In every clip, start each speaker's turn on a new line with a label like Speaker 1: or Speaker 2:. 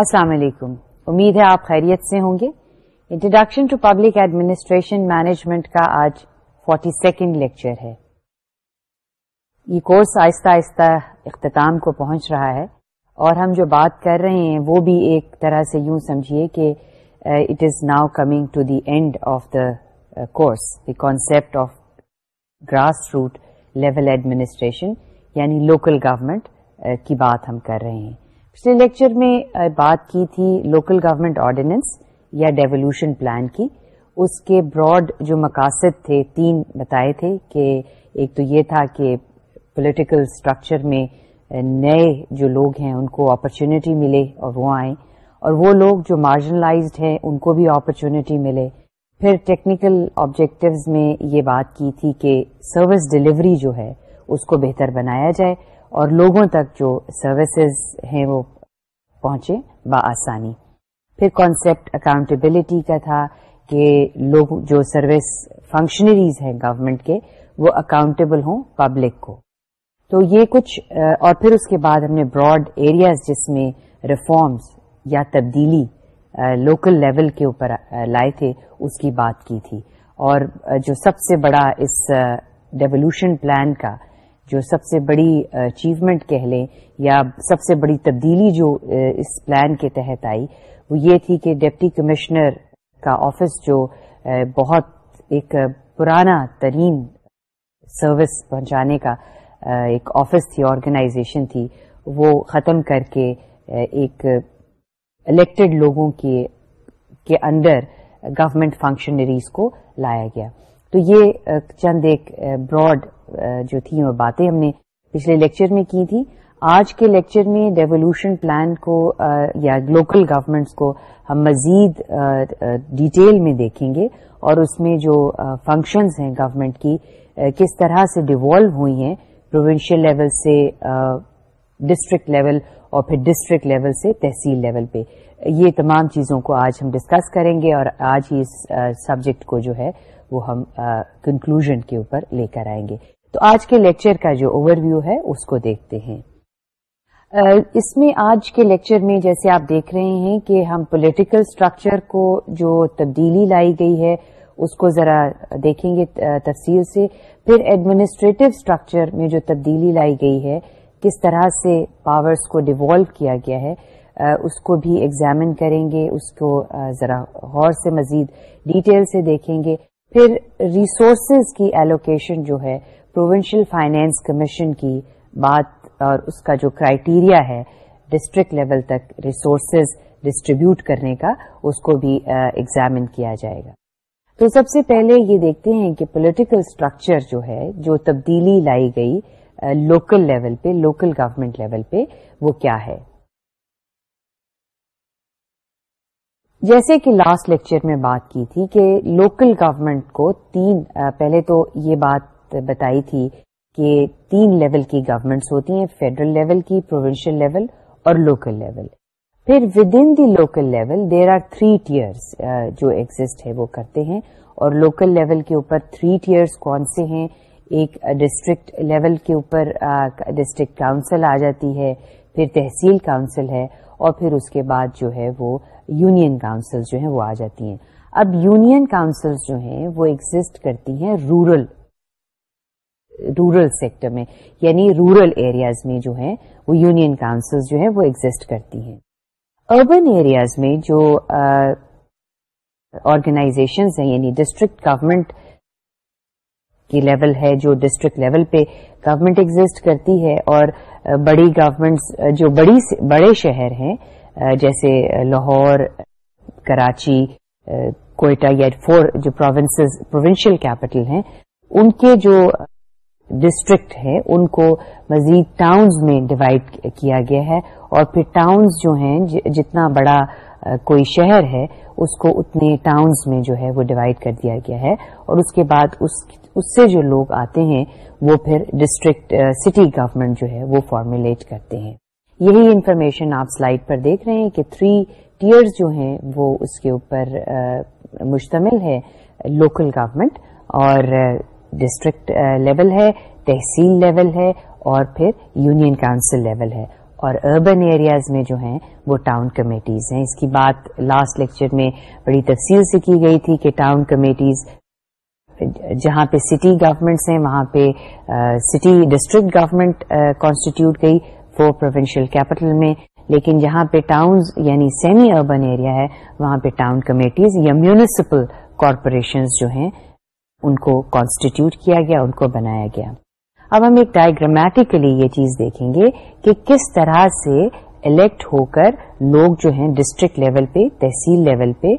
Speaker 1: السلام علیکم امید ہے آپ خیریت سے ہوں گے introduction to public administration management کا آج فورٹی سیکنڈ لیکچر ہے یہ کورس آہستہ آہستہ اختتام کو پہنچ رہا ہے اور ہم جو بات کر رہے ہیں وہ بھی ایک طرح سے یوں سمجھیے کہ it is now coming to the end of the course the concept of grass root level administration یعنی لوکل گورمنٹ uh, کی بات ہم کر رہے ہیں پچھلے لیکچر میں بات کی تھی لوکل گورمنٹ آرڈیننس یا ڈیولیوشن پلان کی اس کے براڈ جو مقاصد تھے تین بتائے تھے کہ ایک تو یہ تھا کہ پولیٹیکل اسٹرکچر میں نئے جو لوگ ہیں ان کو اپرچونیٹی ملے اور وہ آئیں اور وہ لوگ جو مارجنلائزڈ ہیں ان کو بھی اپرچونیٹی ملے پھر ٹیکنیکل آبجیکٹیوز میں یہ بات کی تھی کہ سروس ڈلیوری جو ہے اس کو بہتر بنایا جائے اور لوگوں تک جو سروسز ہیں وہ پہنچے بآسانی پھر کانسیپٹ اکاؤنٹیبلٹی کا تھا کہ لوگ جو سروس فنکشنریز ہیں گورنمنٹ کے وہ اکاؤنٹیبل ہوں پبلک کو تو یہ کچھ اور پھر اس کے بعد ہم نے براڈ ایریاز جس میں ریفارمز یا تبدیلی لوکل لیول کے اوپر لائے تھے اس کی بات کی تھی اور جو سب سے بڑا اس ڈیولوشن پلان کا جو سب سے بڑی اچیومنٹ کہہ لیں یا سب سے بڑی تبدیلی جو اس پلان کے تحت آئی وہ یہ تھی کہ ڈپٹی کمشنر کا آفس جو بہت ایک پرانا ترین سروس پہنچانے کا ایک آفس تھی آرگنائزیشن تھی وہ ختم کر کے ایک الیکٹڈ لوگوں کے کے اندر گورمنٹ فنکشنریز کو لایا گیا تو یہ چند ایک براڈ جو تھیں وہ باتیں ہم نے پچھلے لیکچر میں کی تھی آج کے لیکچر میں ڈیولیوشن پلان کو یا لوکل گورمنٹس کو ہم مزید ڈیٹیل میں دیکھیں گے اور اس میں جو فنکشنز ہیں گورنمنٹ کی کس طرح سے ڈیوالو ہوئی ہیں پروونشل لیول سے ڈسٹرکٹ لیول اور پھر ڈسٹرکٹ لیول سے تحصیل لیول پہ یہ تمام چیزوں کو آج ہم ڈسکس کریں گے اور آج ہی اس سبجیکٹ کو جو ہے وہ ہم کنکلوژ کے اوپر لے کر آئیں گے تو آج کے لیکچر کا جو اوور ویو ہے اس کو دیکھتے ہیں اس میں آج کے لیکچر میں جیسے آپ دیکھ رہے ہیں کہ ہم پولیٹیکل اسٹرکچر کو جو تبدیلی لائی گئی ہے اس کو ذرا دیکھیں گے تفصیل سے پھر ایڈمنسٹریٹو اسٹرکچر میں جو تبدیلی لائی گئی ہے کس طرح سے پاورس کو ڈیوالو کیا گیا ہے اس کو بھی ایگزامن کریں گے اس کو ذرا غور سے مزید ڈیٹیل سے دیکھیں گے پھر ریسورسز کی ایلوکیشن جو ہے پروونشل فائنینس کمیشن کی بات اور اس کا جو کرائیٹیریا ہے ڈسٹرکٹ لیول تک ریسورسز ڈسٹریبیوٹ کرنے کا اس کو بھی ایگزامن کیا جائے گا تو سب سے پہلے یہ دیکھتے ہیں کہ پولیٹیکل اسٹرکچر جو ہے جو تبدیلی لائی گئی لوکل لیول پہ لوکل گورمنٹ لیول پہ وہ کیا ہے جیسے کہ لاسٹ لیکچر میں بات کی تھی کہ لوکل گورمنٹ کو تین پہلے تو یہ بات بتائی تھی کہ تین لیول کی گورمنٹس ہوتی ہیں فیڈرل لیول کی پروونشل لیول اور لوکل لیول پھر with in the local level there are three tiers جو ایگزٹ ہے وہ کرتے ہیں اور لوکل لیول کے اوپر تھری ٹیئرس کون سے ہیں ایک ڈسٹرکٹ لیول کے اوپر ڈسٹرکٹ کاؤنسل آ جاتی ہے پھر تحصیل کاؤنسل ہے اور پھر اس کے بعد جو ہے وہ یونین کاؤنسل جو ہیں وہ آ جاتی ہیں اب یونین کاؤنسل جو ہیں وہ ایگزٹ کرتی ہیں رورل رورل سیکٹر میں یعنی رورل ایریاز میں جو ہیں وہ یونین کاؤنسلز جو ہیں وہ ایگزٹ کرتی ہیں اربن ایریاز میں جو آرگنائزیشنز ہیں یعنی ڈسٹرکٹ گورمنٹ لیول ہے جو ڈسٹرکٹ لیول پہ گورمنٹ ایگزٹ کرتی ہے اور بڑی گورمنٹ جو بڑی بڑے شہر ہیں جیسے لاہور کراچی کوئٹہ یا فور جو پروونشل کیپٹل ہیں ان کے جو ڈسٹرکٹ ہیں ان کو مزید ٹاؤنز میں ڈیوائڈ کیا گیا ہے اور پھر ٹاؤنز جو ہیں جتنا بڑا کوئی شہر ہے اس کو اتنے ٹاؤنز میں جو ہے وہ ڈیوائڈ کر دیا گیا ہے اور اس کے بعد اس سے جو لوگ آتے ہیں وہ پھر ڈسٹرکٹ سٹی گورمنٹ جو ہے وہ فارمولیٹ کرتے ہیں یہی انفارمیشن آپ سلائیڈ پر دیکھ رہے ہیں کہ تھری ٹیئرز جو ہیں وہ اس کے اوپر مشتمل ہے لوکل گورمنٹ اور ڈسٹرکٹ لیول ہے تحصیل لیول ہے اور پھر یونین کاؤنسل لیول ہے اور اربن ایریاز میں جو ہیں وہ ٹاؤن کمیٹیز ہیں اس کی بات لاسٹ لیکچر میں بڑی تفصیل سے کی گئی تھی کہ ٹاؤن کمیٹیز جہاں پہ سٹی گورنمنٹس ہیں وہاں پہ سٹی ڈسٹرکٹ گورنمنٹ کانسٹیٹیوٹ گئی فور پروونشل کیپٹل میں لیکن جہاں پہ ٹاؤنز یعنی سیمی اربن ایریا ہے وہاں پہ ٹاؤن کمیٹیز یا میونسپل کارپوریشنز جو ہیں ان کو کانسٹیٹیوٹ کیا گیا ان کو بنایا گیا اب ہم ایک ڈائگرامیٹیکلی یہ چیز دیکھیں گے کہ کس طرح سے الیکٹ ہو کر لوگ جو ہیں ڈسٹرکٹ لیول پہ تحصیل لیول پہ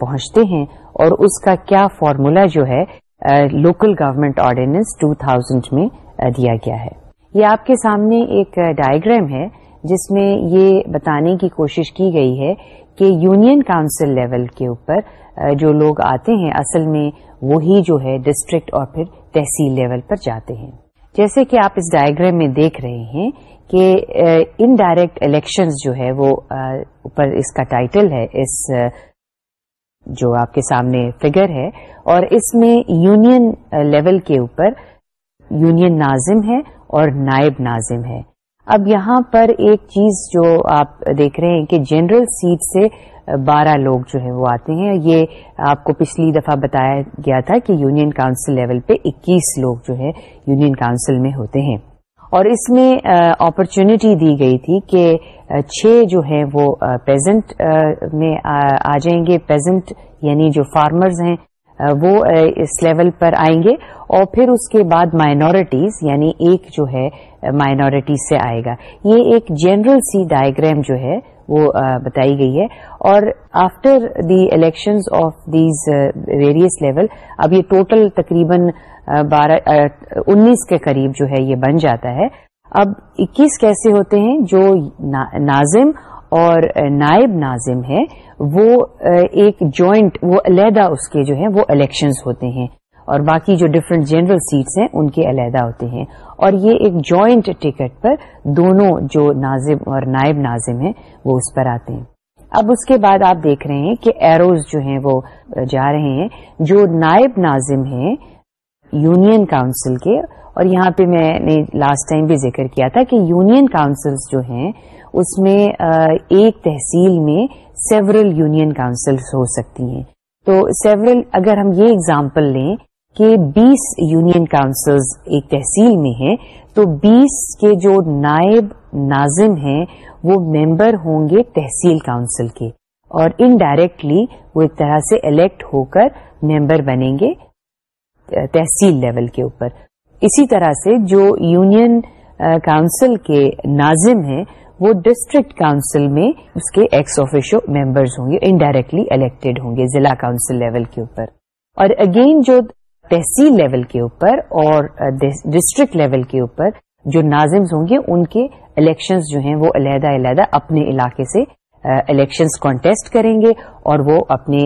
Speaker 1: پہنچتے ہیں اور اس کا کیا فارمولا جو ہے لوکل گورمنٹ آرڈیننس 2000 میں دیا گیا ہے یہ آپ کے سامنے ایک ڈائگرام ہے جس میں یہ بتانے کی کوشش کی گئی ہے کہ یونین کاؤنسل لیول کے اوپر جو لوگ آتے ہیں اصل میں وہی جو ہے ڈسٹرکٹ اور پھر تحصیل لیول پر جاتے ہیں جیسے کہ آپ اس ڈائگرام میں دیکھ رہے ہیں کہ ان ڈائریکٹ الیکشن جو ہے وہ اوپر اس اس کا ٹائٹل ہے جو آپ کے سامنے فگر ہے اور اس میں یونین لیول کے اوپر یونین ناظم ہے اور نائب ناظم ہے اب یہاں پر ایک چیز جو آپ دیکھ رہے ہیں کہ جنرل سیٹ سے بارہ لوگ جو ہیں وہ آتے ہیں یہ آپ کو پچھلی دفعہ بتایا گیا تھا کہ یونین کاؤنسل لیول پہ اکیس لوگ جو ہے یونین کاؤنسل میں ہوتے ہیں اور اس میں اپرچونٹی دی گئی تھی کہ چھ جو ہیں وہ پیزنٹ میں آ جائیں گے پیزنٹ یعنی جو فارمرز ہیں وہ اس لیول پر آئیں گے اور پھر اس کے بعد مائنورٹیز یعنی ایک جو ہے مائنورٹی سے آئے گا یہ ایک جنرل سی ڈائیگرام جو ہے وہ بتائی گئی ہے اور after the elections of these various level اب یہ ٹوٹل تقریباً بارہ انیس کے قریب جو ہے یہ بن جاتا ہے اب اکیس کیسے ہوتے ہیں جو ناظم اور نائب ناظم ہے وہ ایک جوائنٹ وہ علیحدہ اس کے جو ہے وہ الیکشنز ہوتے ہیں اور باقی جو ڈفرنٹ جنرل سیٹس ہیں ان کے علیحدہ ہوتے ہیں اور یہ ایک جوائنٹ ٹکٹ پر دونوں جو نازم اور نائب نازم ہیں وہ اس پر آتے ہیں اب اس کے بعد آپ دیکھ رہے ہیں کہ ایروز جو ہیں وہ جا رہے ہیں جو نائب ناظم ہیں یونین کاؤنسل کے اور یہاں پہ میں نے لاسٹ ٹائم بھی ذکر کیا تھا کہ یونین کاؤنسلز جو ہیں اس میں ایک تحصیل میں سیورل یونین کاؤنسلز ہو سکتی ہیں تو سیورل اگر ہم یہ اگزامپل لیں کہ بیس یونین کاؤنسل ایک تحصیل میں ہیں تو بیس کے جو نائب ناظم ہیں وہ ممبر ہوں گے تحصیل کاؤنسل کے اور انڈائریکٹلی وہ ایک طرح سے الیکٹ ہو کر ممبر بنیں گے تحصیل لیول کے اوپر اسی طرح سے جو یونین کاؤنسل کے ناظم ہیں وہ ڈسٹرکٹ کاؤنسل میں اس کے ایکس آفیشو ممبرز ہوں گے انڈائریکٹلی الیکٹڈ ہوں گے ضلع کاؤنسل لیول کے اوپر اور اگین جو تحصیل لیول کے اوپر اور ڈسٹرکٹ لیول کے اوپر جو ناظمز ہوں گے ان کے الیکشنز جو ہیں وہ علیحدہ علیحدہ اپنے علاقے سے الیکشنز کانٹیسٹ کریں گے اور وہ اپنے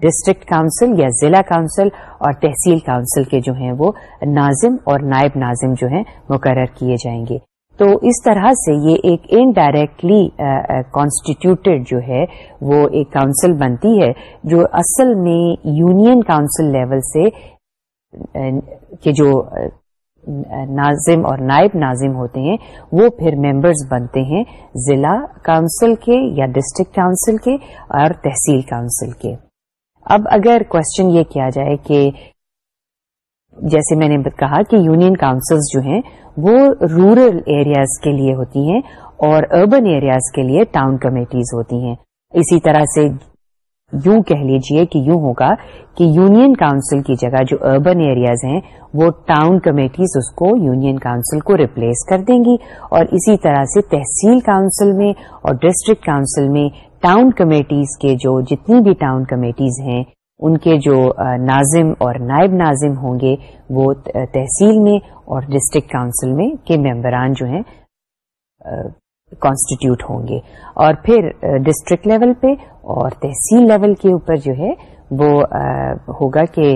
Speaker 1: ڈسٹرکٹ کاؤنسل یا ضلع کاؤنسل اور تحصیل کاؤنسل کے جو ہیں وہ ناظم اور نائب ناظم جو ہیں مقرر کیے جائیں گے تو اس طرح سے یہ ایک انڈائریکٹلی کانسٹیٹیوٹیڈ جو ہے وہ ایک کاؤنسل بنتی ہے جو اصل میں یونین کاؤنسل لیول سے جو ناظم اور نائب ناظم ہوتے ہیں وہ پھر ممبرز بنتے ہیں ضلع کاؤنسل کے یا ڈسٹرکٹ کاؤنسل کے اور تحصیل کاؤنسل کے اب اگر کوشچن یہ کیا جائے کہ جیسے میں نے کہا کہ یونین کاؤنسلز جو ہیں وہ رورل ایریاز کے لیے ہوتی ہیں اور اربن ایریاز کے لیے ٹاؤن کمیٹیز ہوتی ہیں اسی طرح سے یوں کہہ لیجیے کہ یوں ہوگا کہ یونین کاؤنسل کی جگہ جو اربن ایریاز ہیں وہ ٹاؤن کمیٹیز اس کو یونین کاؤنسل کو ریپلیس کر دیں گی اور اسی طرح سے تحصیل کاؤنسل میں اور ڈسٹرکٹ کاؤنسل میں ٹاؤن کمیٹیز کے جو جتنی بھی ٹاؤن کمیٹیز ہیں ان کے جو ناظم اور نائب ناظم ہوں گے وہ تحصیل میں اور ڈسٹرکٹ کاؤنسل میں کے ممبران جو ہیں کانسٹیٹیوٹ ہوں گے اور پھر ڈسٹرکٹ لیول پہ اور تحصیل لیول کے اوپر جو ہے وہ ہوگا کہ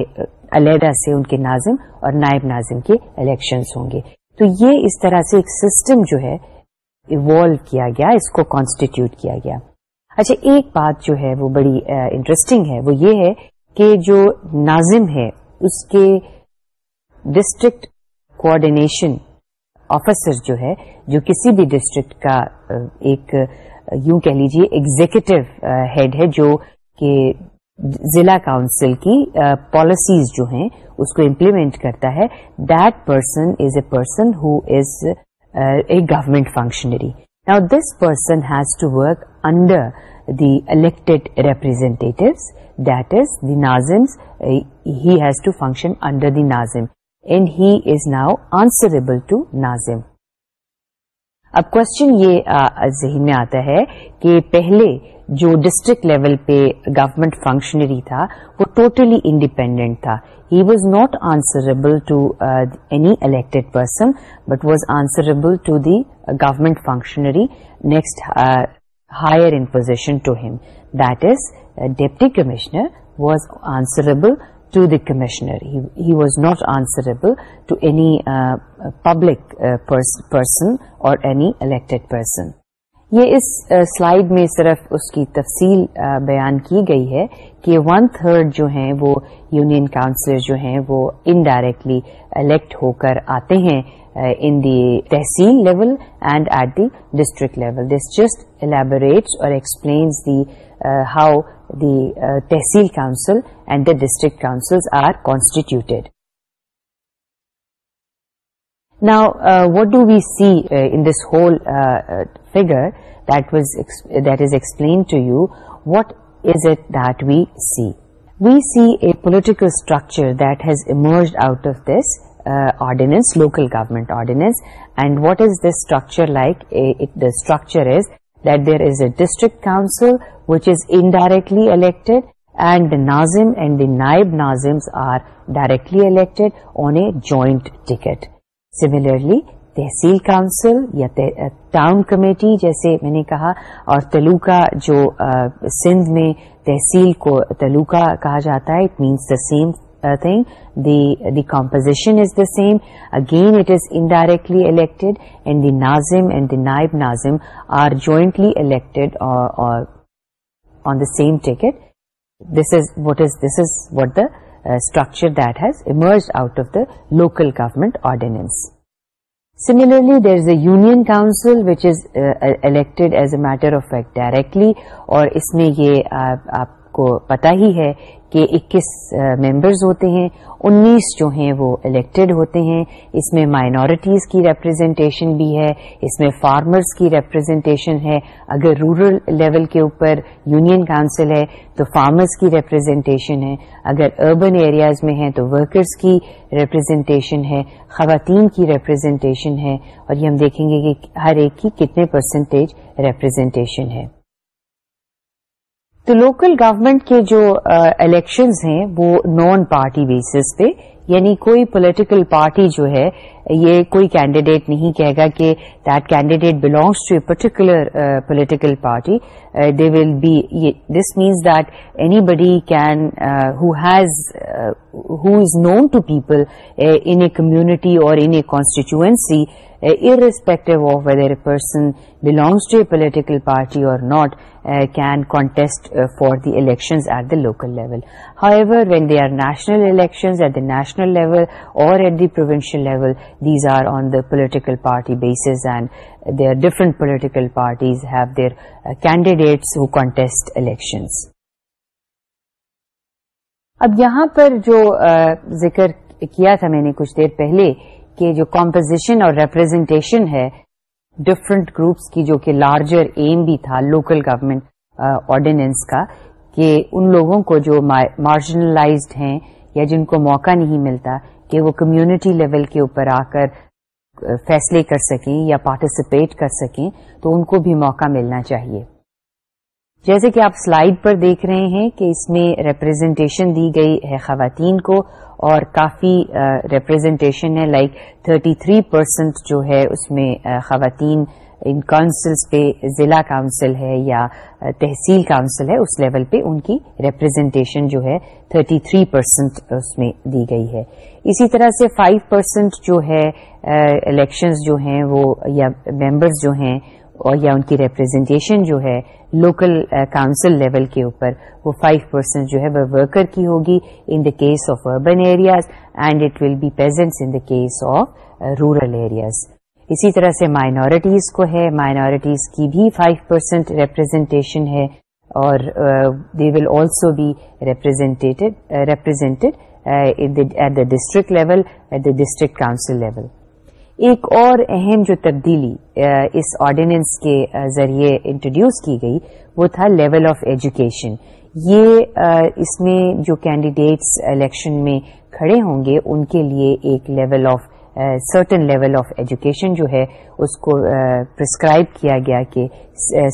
Speaker 1: علیحدہ سے ان کے ناظم اور نائب ناظم کے الیکشنز ہوں گے تو یہ اس طرح سے ایک سسٹم جو ہے ایوالو کیا گیا اس کو کانسٹیٹیوٹ کیا گیا اچھا ایک بات جو ہے وہ بڑی انٹرسٹنگ ہے وہ یہ ہے کے جو ناظم ہے اس کے ڈسٹرکٹ کوآڈینیشن آفیسر جو ہے جو کسی بھی ڈسٹرکٹ کا ایک یوں کہہ لیجیے ایگزیکٹو ہیڈ ہے جو کہ ضلع کاؤنسل کی پالیسیز جو ہیں اس کو امپلیمنٹ کرتا ہے that person is a person who is a government functionary نا this person has to work under the elected representatives that is the nazims has to function under the nazim and he is now answerable to nazim اب question یہ ذہن میں آتا ہے کہ پہلے جو ڈسٹرکٹ لیول پہ گورمنٹ فنکشنری تھا وہ ٹوٹلی انڈیپینڈنٹ تھا he was not answerable to any elected person but was answerable to the government functionary next higher in position to him. That is, uh, deputy commissioner was answerable to the commissioner. He was not answerable to any uh, uh, public person or any elected person. یہ اس slide میں صرف اس کی تفصیل بیان کی گئی ہے کہ ون تھرڈ جو ہیں وہ یونین کاؤنسلر جو ہیں وہ انڈائریکٹلی الیکٹ ہو کر آتے ہیں in the tehsil level and at the district level this just elaborates اور explains the how the tehsil council and the district councils are constituted Now, what do we see uh, in this whole uh, figure that is explained to you, what is it that we see? We see a political structure that has emerged out of this uh, ordinance, local government ordinance. And what is this structure like? The structure is that there is a district council which is indirectly elected, and the Nazim and the Naib Nazims are directly elected on a joint ticket. Similarly, tehsil council یا town committee جیسے میں نے کہا اور تلوکا جو سندھ میں تحصیل کو تلوکا کہا جاتا ہے it means the same thing the composition is the same again it is indirectly elected and the nazim and the naib nazim are jointly elected on the same ticket this is what is this is what the structure that has emerged out of the local government ordinance similarly there is a union council which is elected as a matter of fact directly اور اس میں یہ کو پتا ہی ہے کہ اکیس ممبرز ہوتے ہیں انیس جو ہیں وہ الیکٹڈ ہوتے ہیں اس میں مائنورٹیز کی ریپرزینٹیشن بھی ہے اس میں فارمرز کی ریپرزینٹیشن ہے اگر رورل لیول کے اوپر یونین کاؤنسل ہے تو فارمرز کی ریپرزینٹیشن ہے اگر اربن ایریاز میں ہیں تو ورکرز کی ریپرزینٹیشن ہے خواتین کی ریپرزینٹیشن ہے اور یہ ہم دیکھیں گے کہ ہر ایک کی کتنے پرسنٹیج ریپرزینٹیشن ہے تو لوکل گورمنٹ کے جو الیکشنز uh, ہیں وہ نان پارٹی بیسس پہ یعنی کوئی پولیٹیکل پارٹی جو ہے یہ کوئی کینڈیڈیٹ نہیں کہے گا کہ that candidate belongs to a particular political party they will be this means that anybody can who has who is known to people in a community اور in a constituency irrespective of whether a person belongs to a political party or not can contest for the elections at the local level however when they are national elections at the national level or at the provincial level these are on the political party bases and there different political parties have their candidates who contest election اب یہاں پر جو ذکر کیا تھا میں نے کچھ دیر پہلے کہ جو کمپوزیشن اور ریپرزینٹیشن ہے ڈفرنٹ گروپس کی جو کہ لارجر ایم بھی تھا لوکل گورنمنٹ آرڈیننس کا کہ ان لوگوں کو جو مارجنلائزڈ ہیں یا جن کو موقع نہیں ملتا کہ وہ کمیونٹی لیول کے اوپر آ کر فیصلے کر سکیں یا پارٹیسپیٹ کر سکیں تو ان کو بھی موقع ملنا چاہیے جیسے کہ آپ سلائیڈ پر دیکھ رہے ہیں کہ اس میں ریپرزینٹیشن دی گئی ہے خواتین کو اور کافی ریپرزینٹیشن ہے لائک like 33% پرسینٹ جو ہے اس میں خواتین ان کاؤنسلس پہ ضلع کاؤنسل ہے یا تحصیل کاؤنسل ہے اس لیول پہ ان کی ریپرزینٹیشن جو ہے 33 پرسینٹ اس میں دی گئی ہے اسی طرح سے 5 پرسینٹ جو ہے الیکشنز جو ہیں وہ یا ممبرز جو ہیں اور یا ان کی ریپرزینٹیشن جو ہے لوکل کاؤنسل لیول کے اوپر وہ 5 پرسینٹ جو ہے وہ ورکر کی ہوگی in the case of urban areas and it will be peasants in the case of rural areas اسی طرح سے مائنورٹیز کو ہے مائنورٹیز کی بھی فائیو پرسینٹ ریپرزینٹیشن ہے اور they will also be represented represented at the district level at the district council level ایک اور اہم جو تبدیلی uh, اس آرڈیننس کے uh, ذریعے انٹروڈیوس کی گئی وہ تھا لیول آف ایجوکیشن یہ uh, اس میں جو کینڈیڈیٹس الیکشن میں کھڑے ہوں گے ان کے لیے ایک level of certain level of education جو ہے اس کو پرسکرائب کیا گیا کہ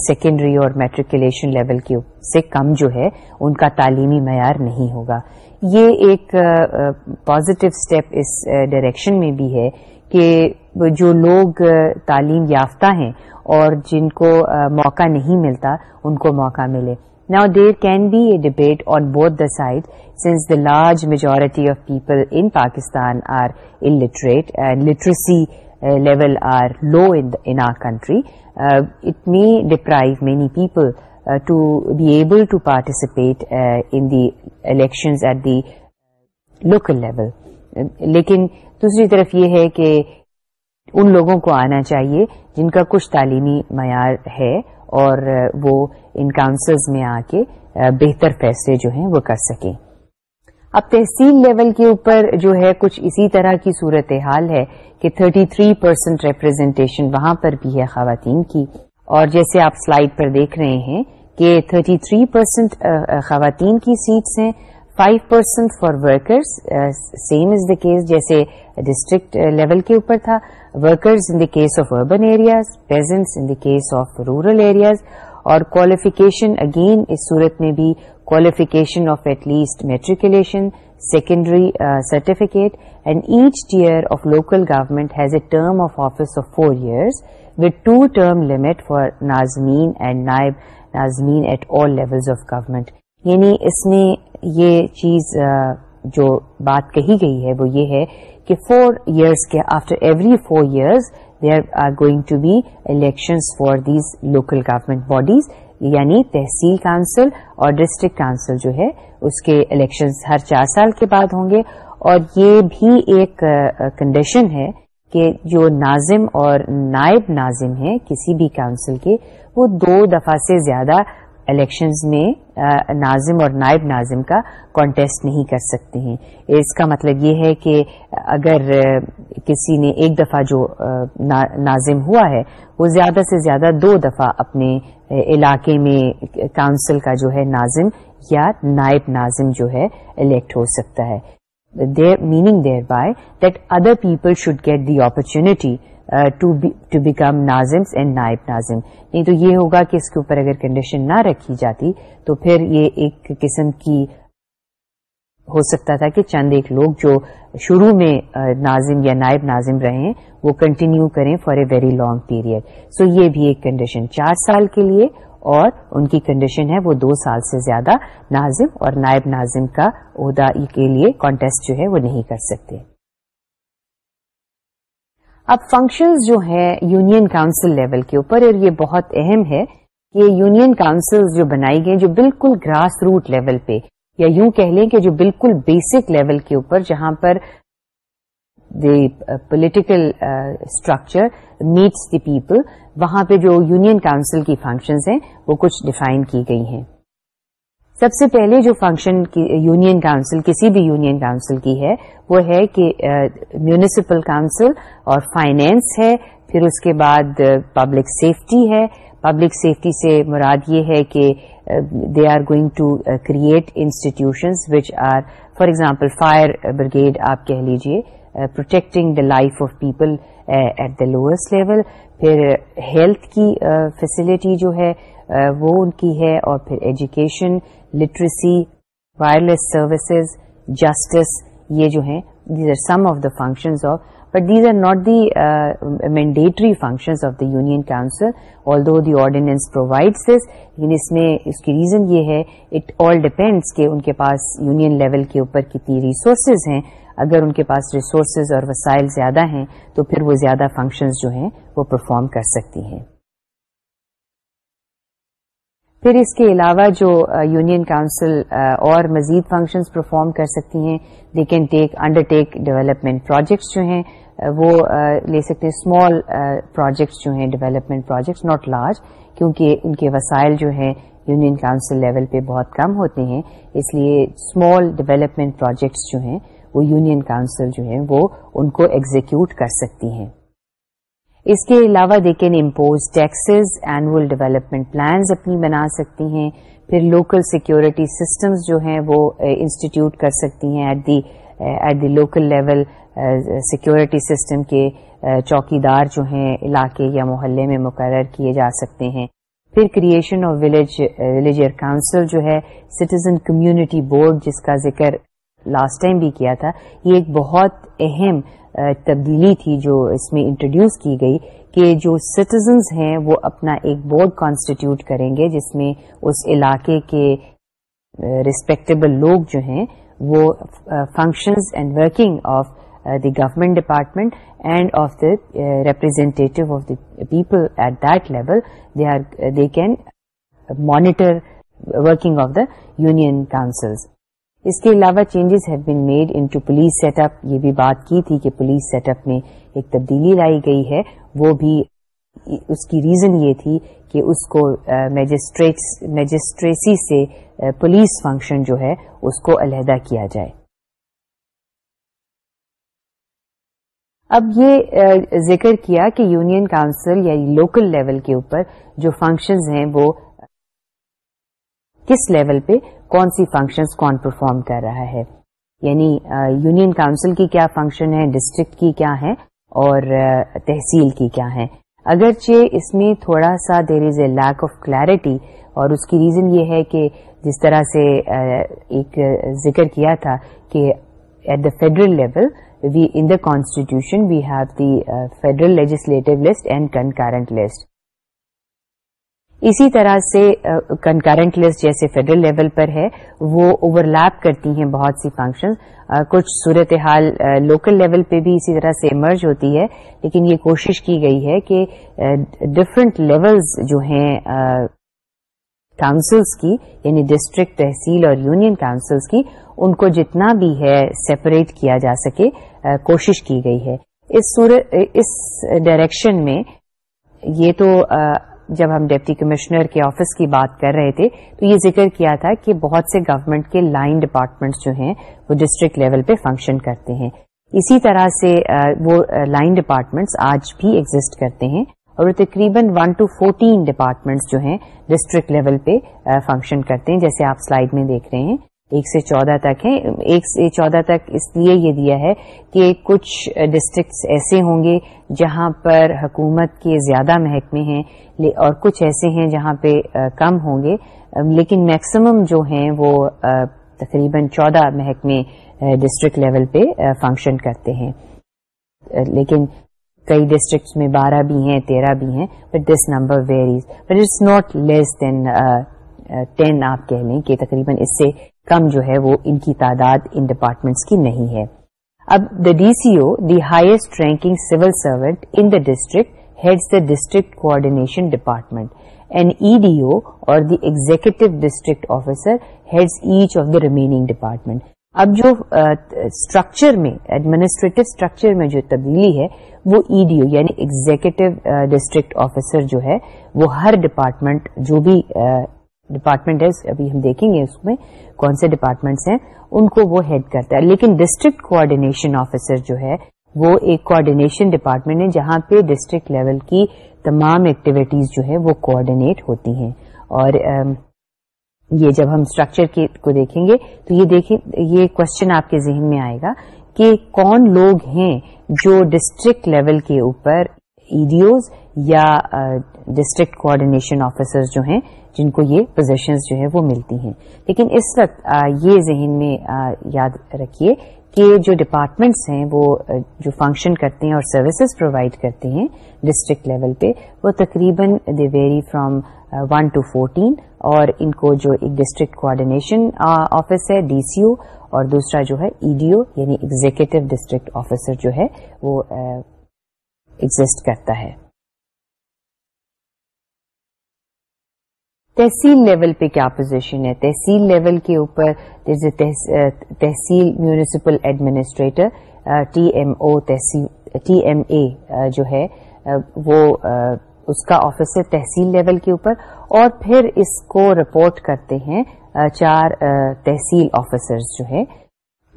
Speaker 1: سیکنڈری اور میٹریکولیشن لیول کے سے کم جو ہے ان کا تعلیمی معیار نہیں ہوگا یہ ایک پازیٹیو اسٹیپ اس ڈائریکشن میں بھی ہے کہ جو لوگ تعلیم یافتہ ہیں اور جن کو موقع نہیں ملتا ان کو موقع ملے Now there can be a debate on both the sides since the large majority of people in Pakistan are illiterate and literacy uh, level are low in, the, in our country. Uh, it may deprive many people uh, to be able to participate uh, in the elections at the local level. لیکن دوسری طرف یہ ہے کہ ان لوگوں کو آنا چاہیے جن کا کچھ تعلیمی معیار ہے اور وہ ان کاؤنسلز میں آ کے بہتر فیصلے جو ہیں وہ کر سکیں اب تحصیل لیول کے اوپر جو ہے کچھ اسی طرح کی صورتحال ہے کہ 33 تھری پرسینٹ ریپرزینٹیشن وہاں پر بھی ہے خواتین کی اور جیسے آپ سلائیڈ پر دیکھ رہے ہیں کہ 33 تھری پرسینٹ خواتین کی سیٹس ہیں 5 percent for workers same as the case جیسے ڈسٹرکٹ لیول کے اوپر تھا workers in the case of urban areas peasants in the case of rural areas اور کوالیفیکیشن اگین اس صورت میں بھی qualification of at least matriculation secondary certificate and each tier of local government has a term of office of four years with two term limit for nazimeen and naib nazimeen at all levels of government یعنی اس میں یہ چیز uh, جو بات کہی گئی ہے وہ یہ ہے کہ فور ایئرس کے after every four years there are going to be elections for these local government bodies یعنی تحصیل کاؤنسل اور ڈسٹرکٹ کاؤنسل جو ہے اس کے الیکشنز ہر چار سال کے بعد ہوں گے اور یہ بھی ایک کنڈیشن ہے کہ جو ناظم اور نائب ناظم ہیں کسی بھی کاؤنسل کے وہ دو دفعہ سے زیادہ الیکشنز میں ناظم اور نائب ناظم کا کانٹیسٹ نہیں کر سکتے ہیں اس کا مطلب یہ ہے کہ اگر کسی نے ایک دفعہ جو ناظم ہوا ہے وہ زیادہ سے زیادہ دو دفعہ اپنے علاقے میں کاؤنسل کا جو ہے ناظم یا نائب ناظم جو ہے الیکٹ ہو سکتا ہے meaning thereby that other people should get the opportunity to become nazim and naib nazim نہیں تو یہ ہوگا کہ اس کے اوپر اگر کنڈیشن نہ رکھی جاتی تو پھر یہ ایک قسم کی ہو سکتا تھا کہ چند ایک لوگ جو شروع میں ناظم یا نائب ناظم رہے ہیں وہ کنٹینیو کریں for a very long period so یہ بھی ایک کنڈیشن چار سال کے لیے اور ان کی کنڈیشن ہے وہ دو سال سے زیادہ نازم اور نائب ناظم کا عہدہ کے لیے کانٹیسٹ جو ہے وہ نہیں کر سکتے اب فنکشنز جو ہیں یونین کاؤنسل لیول کے اوپر اور یہ بہت اہم ہے کہ یونین کاؤنسلز جو بنائی گئی جو بالکل گراس روٹ لیول پہ یا یوں کہہ لیں کہ جو بالکل بیسک لیول کے اوپر جہاں پر the political structure meets the people وہاں پہ جو یونین کاؤنسل کی فنکشنز ہیں وہ کچھ ڈیفائن کی گئی ہیں سب سے پہلے جو فنکشن یونین کاؤنسل کسی بھی یونین کاؤنسل کی ہے وہ ہے کہ میونسپل کاؤنسل اور فائنینس ہے پھر اس کے بعد پبلک سیفٹی ہے پبلک سیفٹی سے مراد یہ ہے کہ they are going to create institutions which are for example fire brigade آپ کہہ لیجیے protecting the life of people at the lowest level پھر ہیلتھ کی فیسلٹی جو ہے وہ ان کی ہے اور پھر education literacy wireless services justice یہ جو ہیں these are some of the functions of but these are not the mandatory functions of the union council although they provides provide لیکن اس میں اس کی ریزن یہ ہے اٹ آل ڈپینڈس کہ ان کے پاس یونین لیول کے اوپر کتنی ریسورسز ہیں اگر ان کے پاس ریسورسز اور وسائل زیادہ ہیں تو پھر وہ زیادہ فنکشنز جو ہیں وہ پرفارم کر سکتی ہیں پھر اس کے علاوہ جو یونین کاؤنسل اور مزید فنکشنز پرفارم کر سکتی ہیں they can take undertake development projects جو ہیں وہ لے سکتے ہیں اسمال پروجیکٹس جو ہیں ڈیولپمنٹ پروجیکٹس ناٹ لارج کیونکہ ان کے وسائل جو ہیں یونین کاؤنسل لیول پہ بہت کم ہوتے ہیں اس لیے اسمال ڈیولپمنٹ پروجیکٹس جو ہیں وہ یونین کاؤنسل جو ہیں وہ ان کو ایگزیکیوٹ کر سکتی ہیں اس کے علاوہ they can impose taxes annual development plans اپنی بنا سکتی ہیں پھر لوکل سیکیورٹی سسٹمز جو ہیں وہ انسٹیٹیوٹ کر سکتی ہیں at the at the local level security system کے چوکی دار جو ہیں علاقے یا محلے میں مقرر کیے جا سکتے ہیں پھر creation of village villager council جو ہے سٹیزن کمیونٹی بورڈ جس کا ذکر لاسٹ ٹائم بھی کیا تھا یہ ایک بہت اہم تبدیلی تھی جو اس میں انٹروڈیوس کی گئی کہ جو سٹیزنز ہیں وہ اپنا ایک بورڈ کانسٹیٹیوٹ کریں گے جس میں اس علاقے کے ریسپیکٹیبل لوگ جو ہیں وہ functions and working of the government department and of the representative of the people at that level they can monitor working of the union councils اس کے علاوہ changes have been made into police set up یہ بھی بات کی تھی کہ police set up میں ایک تبدیلی لائی گئی ہے وہ بھی اس کی ریزن یہ تھی کہ اس کو میجسٹریسی سے پولیس فنکشن جو ہے اس کو علیحدہ کیا جائے اب یہ ذکر کیا کہ یونین کاؤنسل یا لوکل لیول کے اوپر جو فنکشنز ہیں وہ کس لیول پہ کون سی فنکشنز کون پرفارم کر رہا ہے یعنی یونین کاؤنسل کی کیا فنکشن ہے ڈسٹرکٹ کی کیا ہے اور تحصیل کی کیا ہے اگرچہ اس میں تھوڑا سا there is a lack of clarity اور اس کی ریزن یہ ہے کہ جس طرح سے ایک ذکر کیا تھا کہ at the federal level we in the constitution we have the federal legislative list and concurrent list اسی طرح سے کنکرنٹ لسٹ جیسے فیڈرل لیول پر ہے وہ اوور لیپ کرتی ہیں بہت سی فنکشن کچھ صورتحال لوکل لیول پہ بھی اسی طرح سے ایمرج ہوتی ہے لیکن یہ کوشش کی گئی ہے کہ ڈفرینٹ لیولز جو ہیں کاؤنسلس کی یعنی ڈسٹرکٹ تحصیل اور یونین کاؤنسلس کی ان کو جتنا بھی ہے سیپریٹ کیا جا سکے کوشش کی گئی ہے اس ڈائریکشن میں یہ تو جب ہم ڈپٹی کمشنر کے آفس کی بات کر رہے تھے تو یہ ذکر کیا تھا کہ بہت سے گورنمنٹ کے لائن ڈپارٹمنٹس جو ہیں وہ ڈسٹرکٹ لیول پہ فنکشن کرتے ہیں اسی طرح سے وہ لائن ڈپارٹمنٹس آج بھی ایگزٹ کرتے ہیں اور تقریباً ون ٹو فورٹین ڈپارٹمنٹس جو ہیں ڈسٹرکٹ لیول پہ فنکشن کرتے ہیں جیسے آپ سلائڈ میں دیکھ رہے ہیں ایک سے چودہ تک ہیں ایک سے چودہ تک اس لیے یہ دیا ہے کہ کچھ ڈسٹرکٹس ایسے ہوں گے جہاں پر حکومت کے زیادہ محکمے ہیں اور کچھ ایسے ہیں جہاں پہ کم ہوں گے لیکن میکسیمم جو ہیں وہ تقریباً چودہ محکمے ڈسٹرکٹ لیول پہ فنکشن کرتے ہیں لیکن کئی ڈسٹرکٹس میں بارہ بھی ہیں تیرہ بھی ہیں but this number varies but it's not less than ten آپ کہہ لیں کہ تقریباً اس سے کم جو ہے وہ ان کی تعداد ان ڈپارٹمنٹس کی نہیں ہے اب the D C O the highest ranking civil servant in the district heads the district coordination department and E D O اور the executive district officer heads each of the remaining department اب جو structure uh, میں administrative structure میں جو تبدیلی ہے وہ E D O یعنی ایگزیکٹو ڈسٹرکٹ آفیسر جو ہے وہ ہر ڈپارٹمنٹ جو بھی ڈپارٹمنٹ ہے ابھی ہم دیکھیں گے اس میں کون سے ڈپارٹمنٹس ہیں ان کو وہ ہیڈ کرتا ہے لیکن ڈسٹرکٹ کوآرڈینیشن آفیسر جو ہے وہ ایک کوآرڈینیشن ڈپارٹمنٹ ہے جہاں پہ ڈسٹرکٹ لیول کی تمام ایکٹیویٹیز جو ہے وہ کوآڈینیٹ ہوتی ہیں اور یہ جب ہم اسٹرکچر کو دیکھیں گے تو یہ دیکھیں یہ کوشچن آپ کے ذہن میں آئے گا کہ کون لوگ ہیں جو ڈسٹرکٹ لیول کے اوپر ای ڈی اوز یا ڈسٹرکٹ کوآڈینیشن آفیسر جو ہیں جن کو یہ پوزیشنز جو ہیں وہ ملتی ہیں لیکن اس وقت یہ ذہن میں یاد رکھیے کہ جو ڈپارٹمنٹس ہیں وہ جو فنکشن کرتے ہیں اور سروسز پرووائڈ کرتے ہیں ڈسٹرکٹ لیول پہ وہ تقریباً they vary from one to fourteen اور ان کو جو ایک ڈسٹرکٹ کوآڈینیشن آفس ہے ڈی سی او اور دوسرا جو ہے ای ڈی او یعنی ایگزیکٹو ڈسٹرکٹ آفیسر جو ہے وہ ایگزٹ کرتا ہے تحصیل لیول پہ کیا پوزیشن ہے تحصیل لیول کے اوپر tehsil municipal administrator T M O T M A جو ہے وہ اس کا آفس ہے تحصیل لیول کے اوپر اور پھر اس کو رپورٹ کرتے ہیں چار تحصیل آفیسرز جو ہے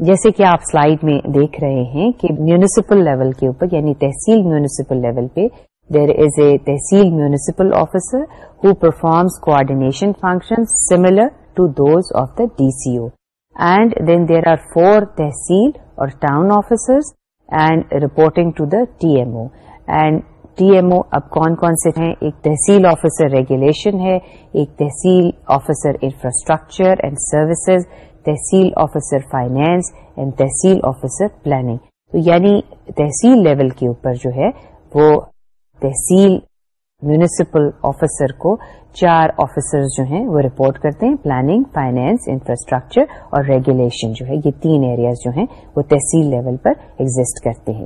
Speaker 1: جیسے کہ آپ سلائیڈ میں دیکھ رہے ہیں کہ میونسپل لیول کے اوپر یعنی تحصیل میونسپل لیول پہ there is a tehsil municipal officer who performs coordination function similar to those of the D C O and then there are four tehsil or town officer and reporting to the T M O and T M O اب کون کون سے ہیں ایک tehsil officer regulation ہے ایک tehsil officer infrastructure and services tehsil officer finance and tehsil officer planning تو یعنی تحصیل لیول کے اوپر جو ہے وہ تحصیل میونسپل آفیسر کو چار آفیسر جو ہیں وہ رپورٹ کرتے ہیں پلاننگ فائنینس انفراسٹرکچر اور ریگولیشن جو ہے یہ تین ایریاز جو ہیں وہ تحصیل لیول پر ایگزٹ کرتے ہیں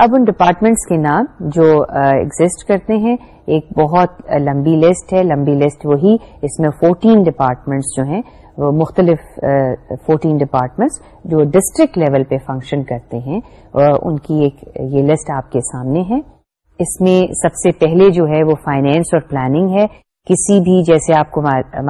Speaker 1: اب ان ڈپارٹمنٹس کے نام جو ایگزٹ کرتے ہیں ایک بہت لمبی لسٹ ہے لمبی لسٹ وہی اس میں فورٹین ڈپارٹمنٹس جو ہیں وہ مختلف فورٹین ڈپارٹمنٹس جو ڈسٹرکٹ لیول پہ فنکشن کرتے ہیں ان کی ایک یہ لسٹ آپ کے سامنے ہے اس میں سب سے پہلے جو ہے وہ فائنینس اور پلاننگ ہے کسی بھی جیسے آپ کو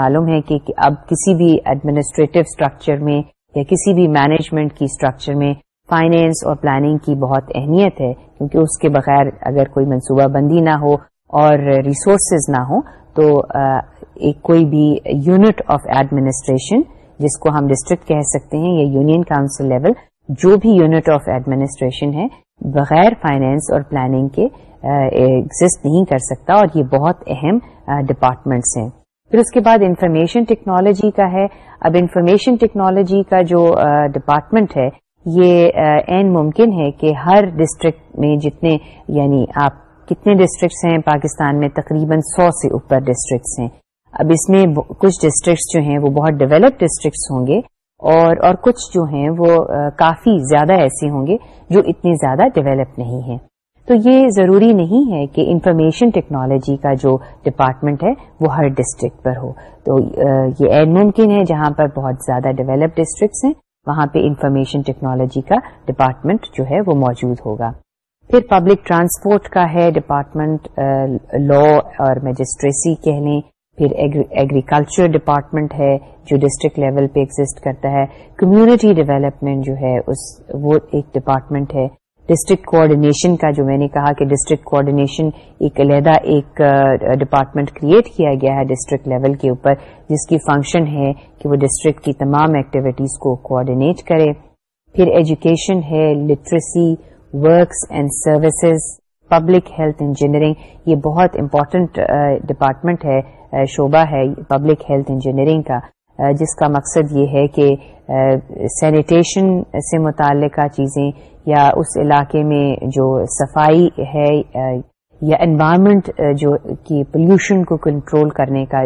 Speaker 1: معلوم ہے کہ اب کسی بھی ایڈمنسٹریٹو اسٹرکچر میں یا کسی بھی مینجمنٹ کی اسٹرکچر میں فائنینس اور پلاننگ کی بہت اہمیت ہے کیونکہ اس کے بغیر اگر کوئی منصوبہ بندی نہ ہو اور ریسورسز نہ ہوں تو ایک کوئی بھی یونٹ آف ایڈمنسٹریشن جس کو ہم ڈسٹرکٹ کہہ سکتے ہیں یا یونین کاؤنسل لیول جو بھی یونٹ آف ایڈمنسٹریشن ہے بغیر فائنینس اور پلاننگ کے ایگزٹ نہیں کر سکتا اور یہ بہت اہم ڈپارٹمنٹس ہیں پھر اس کے بعد انفارمیشن ٹیکنالوجی کا ہے اب انفارمیشن ٹیکنالوجی کا جو ڈپارٹمنٹ ہے یہ این ممکن ہے کہ ہر ڈسٹرکٹ میں جتنے یعنی آپ کتنے ڈسٹرکٹس ہیں پاکستان میں تقریباً سو سے اوپر ڈسٹرکٹس ہیں اب اس میں کچھ ڈسٹرکٹس جو ہیں وہ بہت ڈیولپ ڈسٹرکٹس ہوں گے اور اور کچھ جو ہیں وہ کافی زیادہ ایسے ہوں گے جو اتنے زیادہ ڈیولپ نہیں ہیں تو یہ ضروری نہیں ہے کہ انفارمیشن ٹیکنالوجی کا جو ڈپارٹمنٹ ہے وہ ہر ڈسٹرکٹ پر ہو تو یہ ممکن ہے جہاں پر بہت زیادہ ڈیولپ ڈسٹرکٹس ہیں وہاں پہ انفارمیشن ٹیکنالوجی کا ڈپارٹمنٹ جو ہے وہ موجود ہوگا پھر پبلک ٹرانسپورٹ کا ہے ڈپارٹمنٹ لا اور میجسٹریسی کہنے پھر ایگریکلچر ڈپارٹمنٹ ہے جو ڈسٹرکٹ لیول پہ ایگزٹ کرتا ہے کمیونٹی ڈیولپمنٹ جو ہے اس وہ ایک ڈپارٹمنٹ ہے ڈسٹرکٹ کوآڈینیشن کا جو میں نے کہا کہ ڈسٹرکٹ کوآرڈینیشن ایک علیحدہ ایک ڈپارٹمنٹ کریٹ کیا گیا ہے ڈسٹرکٹ لیول کے اوپر جس کی فنکشن ہے کہ وہ ڈسٹرکٹ کی تمام ایکٹیویٹیز کو کوآڈینیٹ کرے پھر ایجوکیشن ہے literacy works and services public health engineering یہ بہت امپورٹنٹ ڈپارٹمنٹ ہے شعبہ ہے پبلک ہیلتھ انجینئرنگ کا جس کا مقصد یہ ہے کہ سینیٹیشن سے متعلقہ چیزیں یا اس علاقے میں جو صفائی ہے یا انوائرمنٹ جو کہ پولوشن کو کنٹرول کرنے کا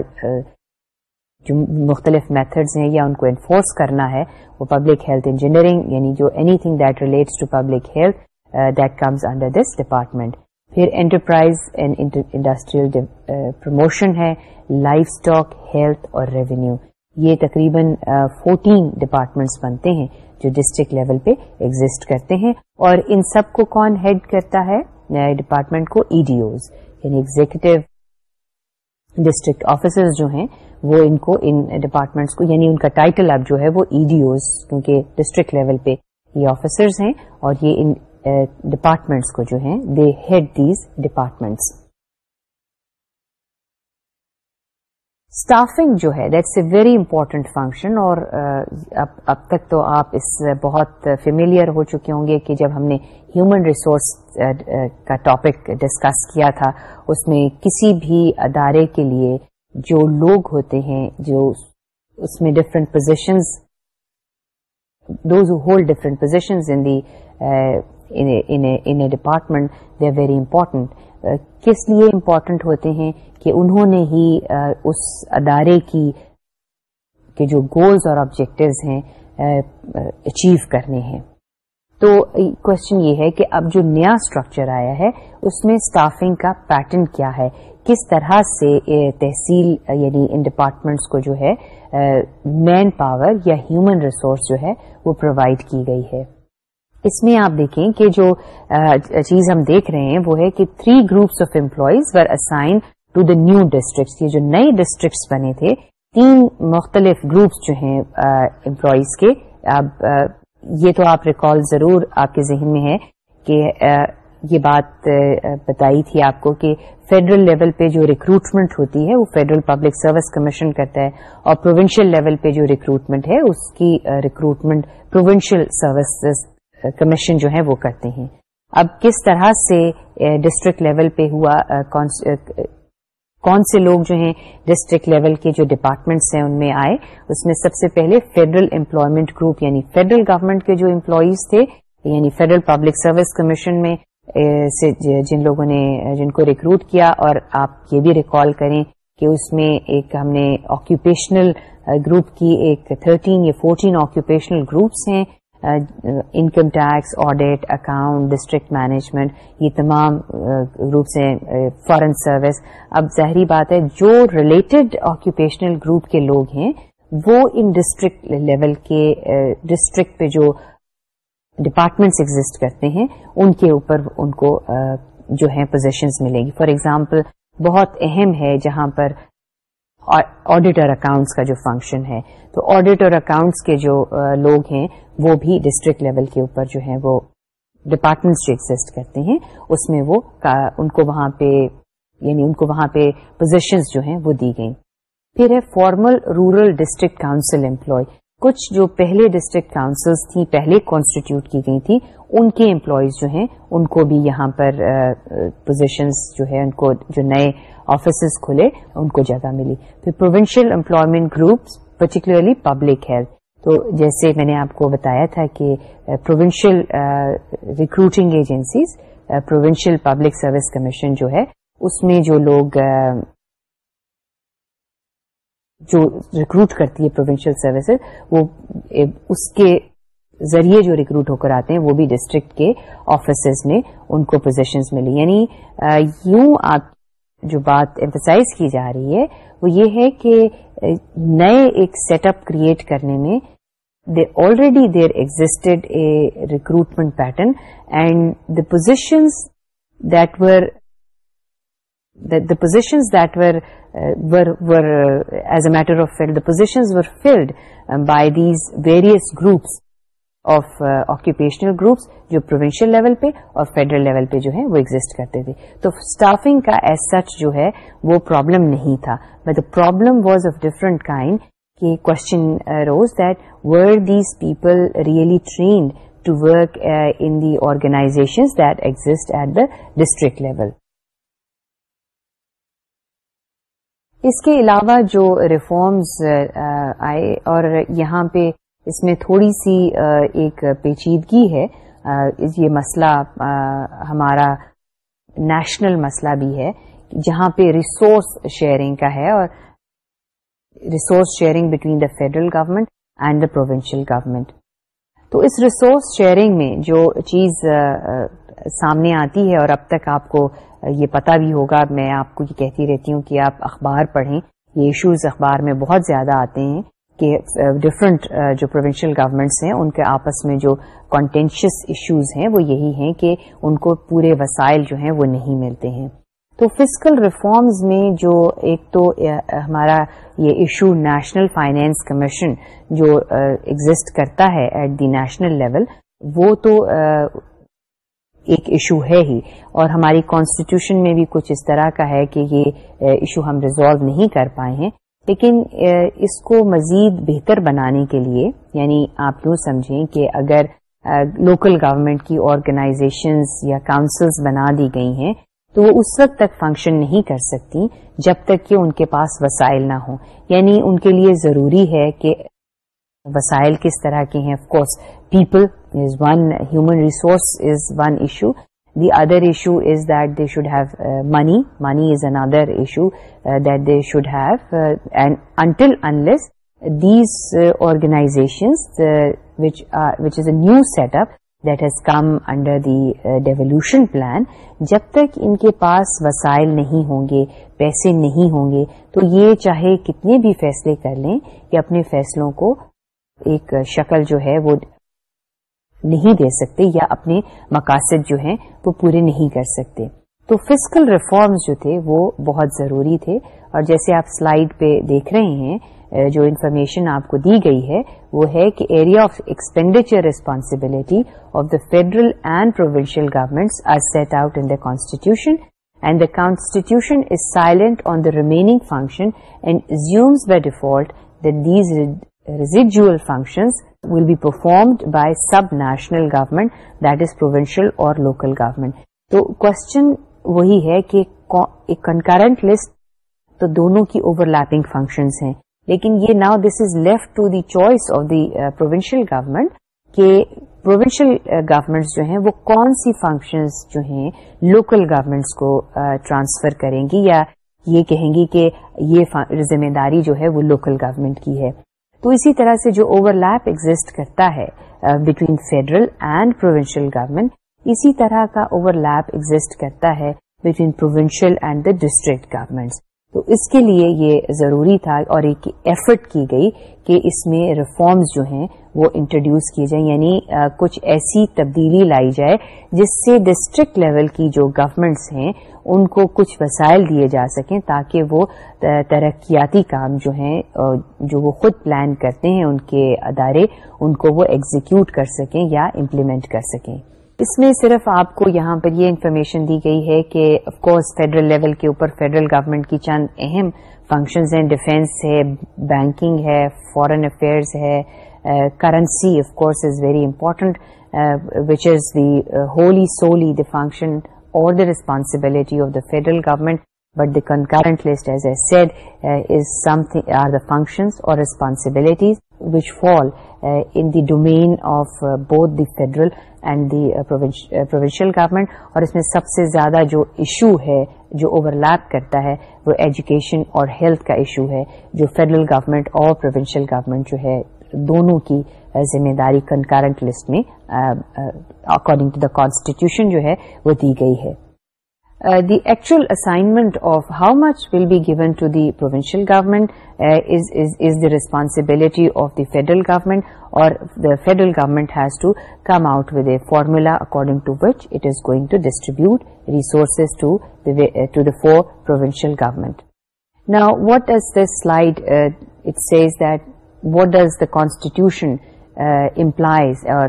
Speaker 1: جو مختلف میتھڈز ہیں یا ان کو انفورس کرنا ہے وہ پبلک ہیلتھ انجینئرنگ یعنی جو anything that relates to public health that comes under this department پھر انٹرپرائز اینڈ انڈسٹریل پروموشن ہے لائف اسٹاک ہیلتھ اور ریونیو یہ تقریباً فورٹین ڈپارٹمنٹس بنتے ہیں جو ڈسٹرکٹ لیول پہ ایگزٹ کرتے ہیں اور ان سب کو کون ہیڈ کرتا ہے ڈپارٹمنٹ کو ای ڈی اوز یعنی ایگزیکٹو ڈسٹرکٹ آفیسرز جو ہیں وہ ان کو ان ڈپارٹمنٹس کو یعنی ان کا ٹائٹل اب جو ہے وہ ای ڈی اوز کیونکہ ڈسٹرکٹ لیول پہ یہ آفیسرز ہیں اور یہ ان ڈپارٹمنٹس کو جو ہیں they head these departments staffing جو ہے that's a very important function اور uh, اب تک تو آپ اس uh, بہت فیملیئر ہو چکے ہوں گے کہ جب ہم نے ہیومن ریسورس uh, کا ٹاپک ڈسکس کیا تھا اس میں کسی بھی ادارے کے لیے جو لوگ ہوتے ہیں جو اس میں different positions those hold different positions in the department they very important کس لیے امپورٹنٹ ہوتے ہیں کہ انہوں نے ہی اس ادارے کی کے جو گولز اور آبجیکٹوز ہیں اچیو کرنے ہیں تو کوشچن یہ ہے کہ اب جو نیا اسٹرکچر آیا ہے اس میں اسٹافنگ کا پیٹرن کیا ہے کس طرح سے تحصیل یعنی ان ڈپارٹمنٹس کو جو ہے مین پاور یا ہیومن ریسورس جو ہے وہ پرووائڈ کی گئی ہے اس میں آپ دیکھیں کہ جو چیز ہم دیکھ رہے ہیں وہ ہے کہ three groups of employees were assign to the new districts یہ جو نئے ڈسٹرکٹس بنے تھے تین مختلف گروپس جو ہیں امپلائیز کے اب یہ تو آپ ریکال ضرور آپ کے ذہن میں ہے کہ یہ بات بتائی تھی آپ کو کہ فیڈرل لیول پہ جو ریکروٹمنٹ ہوتی ہے وہ فیڈرل پبلک سروس کمیشن کرتا ہے اور پروونشل لیول پہ جو ریکروٹمنٹ ہے اس کی ریکروٹمنٹ پروونشل سروسز کمیشن جو ہے وہ کرتے ہیں اب کس طرح سے ڈسٹرکٹ لیول پہ ہوا کون سے لوگ جو ہیں ڈسٹرکٹ لیول کے جو ڈپارٹمنٹس ہیں ان میں آئے اس میں سب سے پہلے فیڈرل امپلائمنٹ گروپ یعنی فیڈرل گورنمنٹ کے جو امپلائیز تھے یعنی فیڈرل پبلک سروس کمیشن میں جن لوگوں نے جن کو ریکروٹ کیا اور آپ یہ بھی ریکال کریں کہ اس میں ایک ہم نے آکوپیشنل گروپ کی ایک 13 یا 14 آکوپیشنل گروپس ہیں income tax audit account district management یہ تمام گروپس ہیں فارن سروس اب ظاہری بات ہے جو ریلیٹڈ آکوپیشنل گروپ کے لوگ ہیں وہ ان ڈسٹرکٹ لیول کے ڈسٹرکٹ پہ جو ڈپارٹمنٹس ایگزٹ کرتے ہیں ان کے اوپر ان کو جو ہے پوزیشنز ملے گی فار ایگزامپل بہت اہم ہے جہاں پر آڈیٹر اکاؤنٹس کا جو فنکشن ہے تو آڈیٹر اکاؤنٹس کے جو لوگ ہیں وہ بھی ڈسٹرکٹ لیول کے اوپر جو ہیں وہ ڈپارٹمنٹس جو ایگزٹ کرتے ہیں اس میں وہ ان کو وہاں پہ یعنی ان کو وہاں پہ پوزیشنز جو ہیں وہ دی گئیں پھر ہے formal rural district council employee کچھ جو پہلے ڈسٹرکٹ کاؤنسلس تھیں پہلے کانسٹیٹیوٹ کی گئی تھیں ان کے امپلائیز جو ہیں ان کو بھی یہاں پر پوزیشنز جو ہے ان کو جو نئے آفیسز کھلے ان کو جگہ ملی پھر provincial employment groups particularly public health تو جیسے میں نے آپ کو بتایا تھا کہ provincial recruiting agencies provincial public service commission جو ہے اس میں جو لوگ جو ریکروٹ کرتی ہے پروونشل سروسز وہ اس کے ذریعے جو ریکروٹ ہو کر آتے ہیں وہ بھی ڈسٹرکٹ کے آفیسز نے ان کو پوزیشنز ملی یعنی یوں آپ جو بات ایمفسائز کی جا رہی ہے وہ یہ ہے کہ نئے ایک سیٹ اپ کریٹ کرنے میں they already there existed a recruitment pattern and the positions that were the positions that were matter of the positions were filled by these various groups of occupational groups جو provincial level پہ اور federal level پہ جو ہے وہ exit کرتے تھے تو اسٹافنگ کا ایز سچ جو ہے وہ پرابلم نہیں تھا but the problem was of different kind کو people really trained to work in the organization that exist at the district level اس کے علاوہ جو ریفارمز آئے اور یہاں پہ اس میں تھوڑی سی ایک پیچیدگی ہے یہ مسئلہ ہمارا نیشنل مسئلہ بھی ہے جہاں پہ ریسورس شیئرنگ کا ہے اور resource sharing between the federal government and the provincial government تو اس ریسورس شیئرنگ میں جو چیز سامنے آتی ہے اور اب تک آپ کو یہ پتہ بھی ہوگا میں آپ کو یہ کہتی رہتی ہوں کہ آپ اخبار پڑھیں یہ ایشوز اخبار میں بہت زیادہ آتے ہیں کہ ڈفرنٹ جو پروونشل گورمنٹس ہیں ان کے آپس میں جو کانٹینشیس ایشوز ہیں وہ یہی ہیں کہ ان کو پورے وسائل جو ہیں وہ نہیں ملتے ہیں تو فزیکل ریفارمز میں جو ایک تو ہمارا یہ ایشو نیشنل فائنینس کمیشن جو ایگزٹ کرتا ہے ایٹ دی نیشنل لیول وہ تو ایک ایشو ہے ہی اور ہماری کانسٹیٹیوشن میں بھی کچھ اس طرح کا ہے کہ یہ ایشو ہم ریزالو نہیں کر پائے ہیں لیکن اس کو مزید بہتر بنانے کے لیے یعنی آپ یوں سمجھیں کہ اگر لوکل گورنمنٹ کی آرگنائزیشنز یا کاؤنسلز بنا دی گئی ہیں تو وہ اس وقت تک فنکشن نہیں کر سکتی جب تک کہ ان کے پاس وسائل نہ ہوں یعنی ان کے لیے ضروری ہے کہ وسائل کس طرح کے ہیں of course people is one human resource is one issue the other issue is that they should have money money is an other issue that they should have until unless these organizations which is a new set up that has come under the devolution plan جب تک ان کے پاس وسائل نہیں ہوں گے پیسے نہیں ہوں گے تو یہ چاہے کتنے بھی فیصلے کر لیں یا اپنے فیصلوں کو ایک شکل جو ہے وہ نہیں دے سکتے یا اپنے مقاصد جو ہیں وہ پورے نہیں کر سکتے تو فسکل ریفارمز جو تھے وہ بہت ضروری تھے اور جیسے آپ سلائیڈ پہ دیکھ رہے ہیں جو انفارمیشن آپ کو دی گئی ہے وہ ہے کہ area of expenditure responsibility of the federal and provincial government are set out in the constitution and the constitution is silent on the remaining function and assumes by default these residual functions will be performed by sub-national government that is provincial or local government. تو question وہی ہے کہ ایک concurrent list تو دونوں کی overlapping functions ہیں لیکن یہ now this is left to the choice of the uh, provincial government کہ provincial uh, جو ہیں وہ کون سی فنکشنز جو ہیں لوکل گورمنٹس کو ٹرانسفر uh, کریں گی یا یہ کہیں گی کہ یہ ذمہ داری جو ہے وہ لوکل گورمنٹ کی ہے تو اسی طرح سے جو اوور لیپ ایگزٹ کرتا ہے between federal and provincial government اسی طرح کا اوور لیپ ایگزٹ کرتا ہے between provincial and the district government تو اس کے لیے یہ ضروری تھا اور ایک ایفرٹ کی گئی کہ اس میں ریفارمز جو ہیں وہ انٹروڈیوس کیے جائیں یعنی uh, کچھ ایسی تبدیلی لائی جائے جس سے ڈسٹرکٹ لیول کی جو گورنمنٹس ہیں ان کو کچھ وسائل دیے جا سکیں تاکہ وہ ترقیاتی کام جو ہیں جو وہ خود پلان کرتے ہیں ان کے ادارے ان کو وہ ایگزیکیوٹ کر سکیں یا امپلیمنٹ کر سکیں اس میں صرف آپ کو یہاں پر یہ انفارمیشن دی گئی ہے کہ آف کورس فیڈرل لیول کے اوپر فیڈرل گورنمنٹ کی چند اہم فنکشنز ہیں ڈیفینس ہے بینکنگ ہے فورن افیئرز ہے currency of course is very important which is the wholly solely the function the رسپسپسپسپسپسانسبلٹی of the federal government but the concurrent list as I said is something are the function or responsibilities which fall in the domain of both the federal and the provincial government اور اس میں سب سے زیادہ جو issue ہے جو over لیپ کرتا ہے وہ ایجوکیشن اور ہیلتھ کا ایشو ہے جو فیڈرل گورنمنٹ اور پروینشل گورنمنٹ جو ہے دونوں کی ذمہ داری کنکارنٹ لسٹ میں اکارڈنگ ٹو دا کانسٹیٹیوشن جو ہے وہ دی گئی ہے the actual assignment of how much will be given to the provincial government is the responsibility of the federal government اور the federal government has to come out with a formula according to which it is going to distribute resources to the for provincial government now what does this slide it says that what does the constitution uh, اور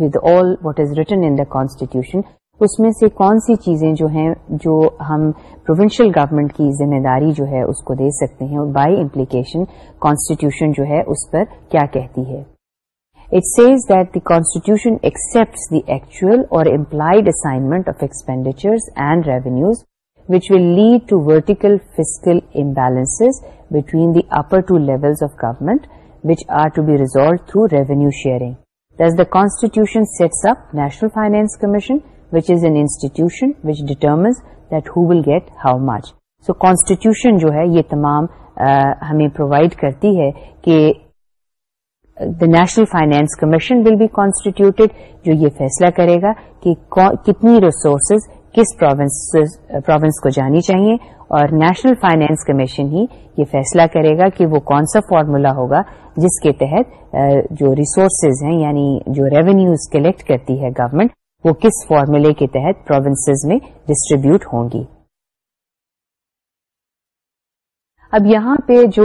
Speaker 1: with all all is written in the the constitution اس میں سے کون سی چیزیں جو ہیں جو ہم پروونشل گورمنٹ کی ذمہ داری جو ہے اس کو دے سکتے ہیں اور بائی امپلیکیشن کانسٹیٹیوشن جو ہے اس پر کیا کہتی ہے it says that the constitution except the actual or implied assignment of expenditures and revenues which will lead to vertical physical imbalance between the upper two levels of government which are to be resolve through revenue sharing this the constitution sets up national finance commission which is an institution which determines that who will get how much so constitution جو ہے یہ تمام ہمیں provide کرتی ہے کہ the national finance commission will be constitute جو یہ فیصلہ کرے گا کہ کتنی ریسورسز کس پروونس کو جانی چاہیے اور نیشنل فائنانس کمیشن ہی یہ فیصلہ کرے گا کہ وہ کون سا فارمولا ہوگا جس کے تحت جو ریسورسز ہیں یعنی جو ریونیوز کلیکٹ کرتی ہے گورنمنٹ وہ کس فارمولے کے تحت پروونسز میں ڈسٹریبیوٹ ہوں گی اب یہاں پہ جو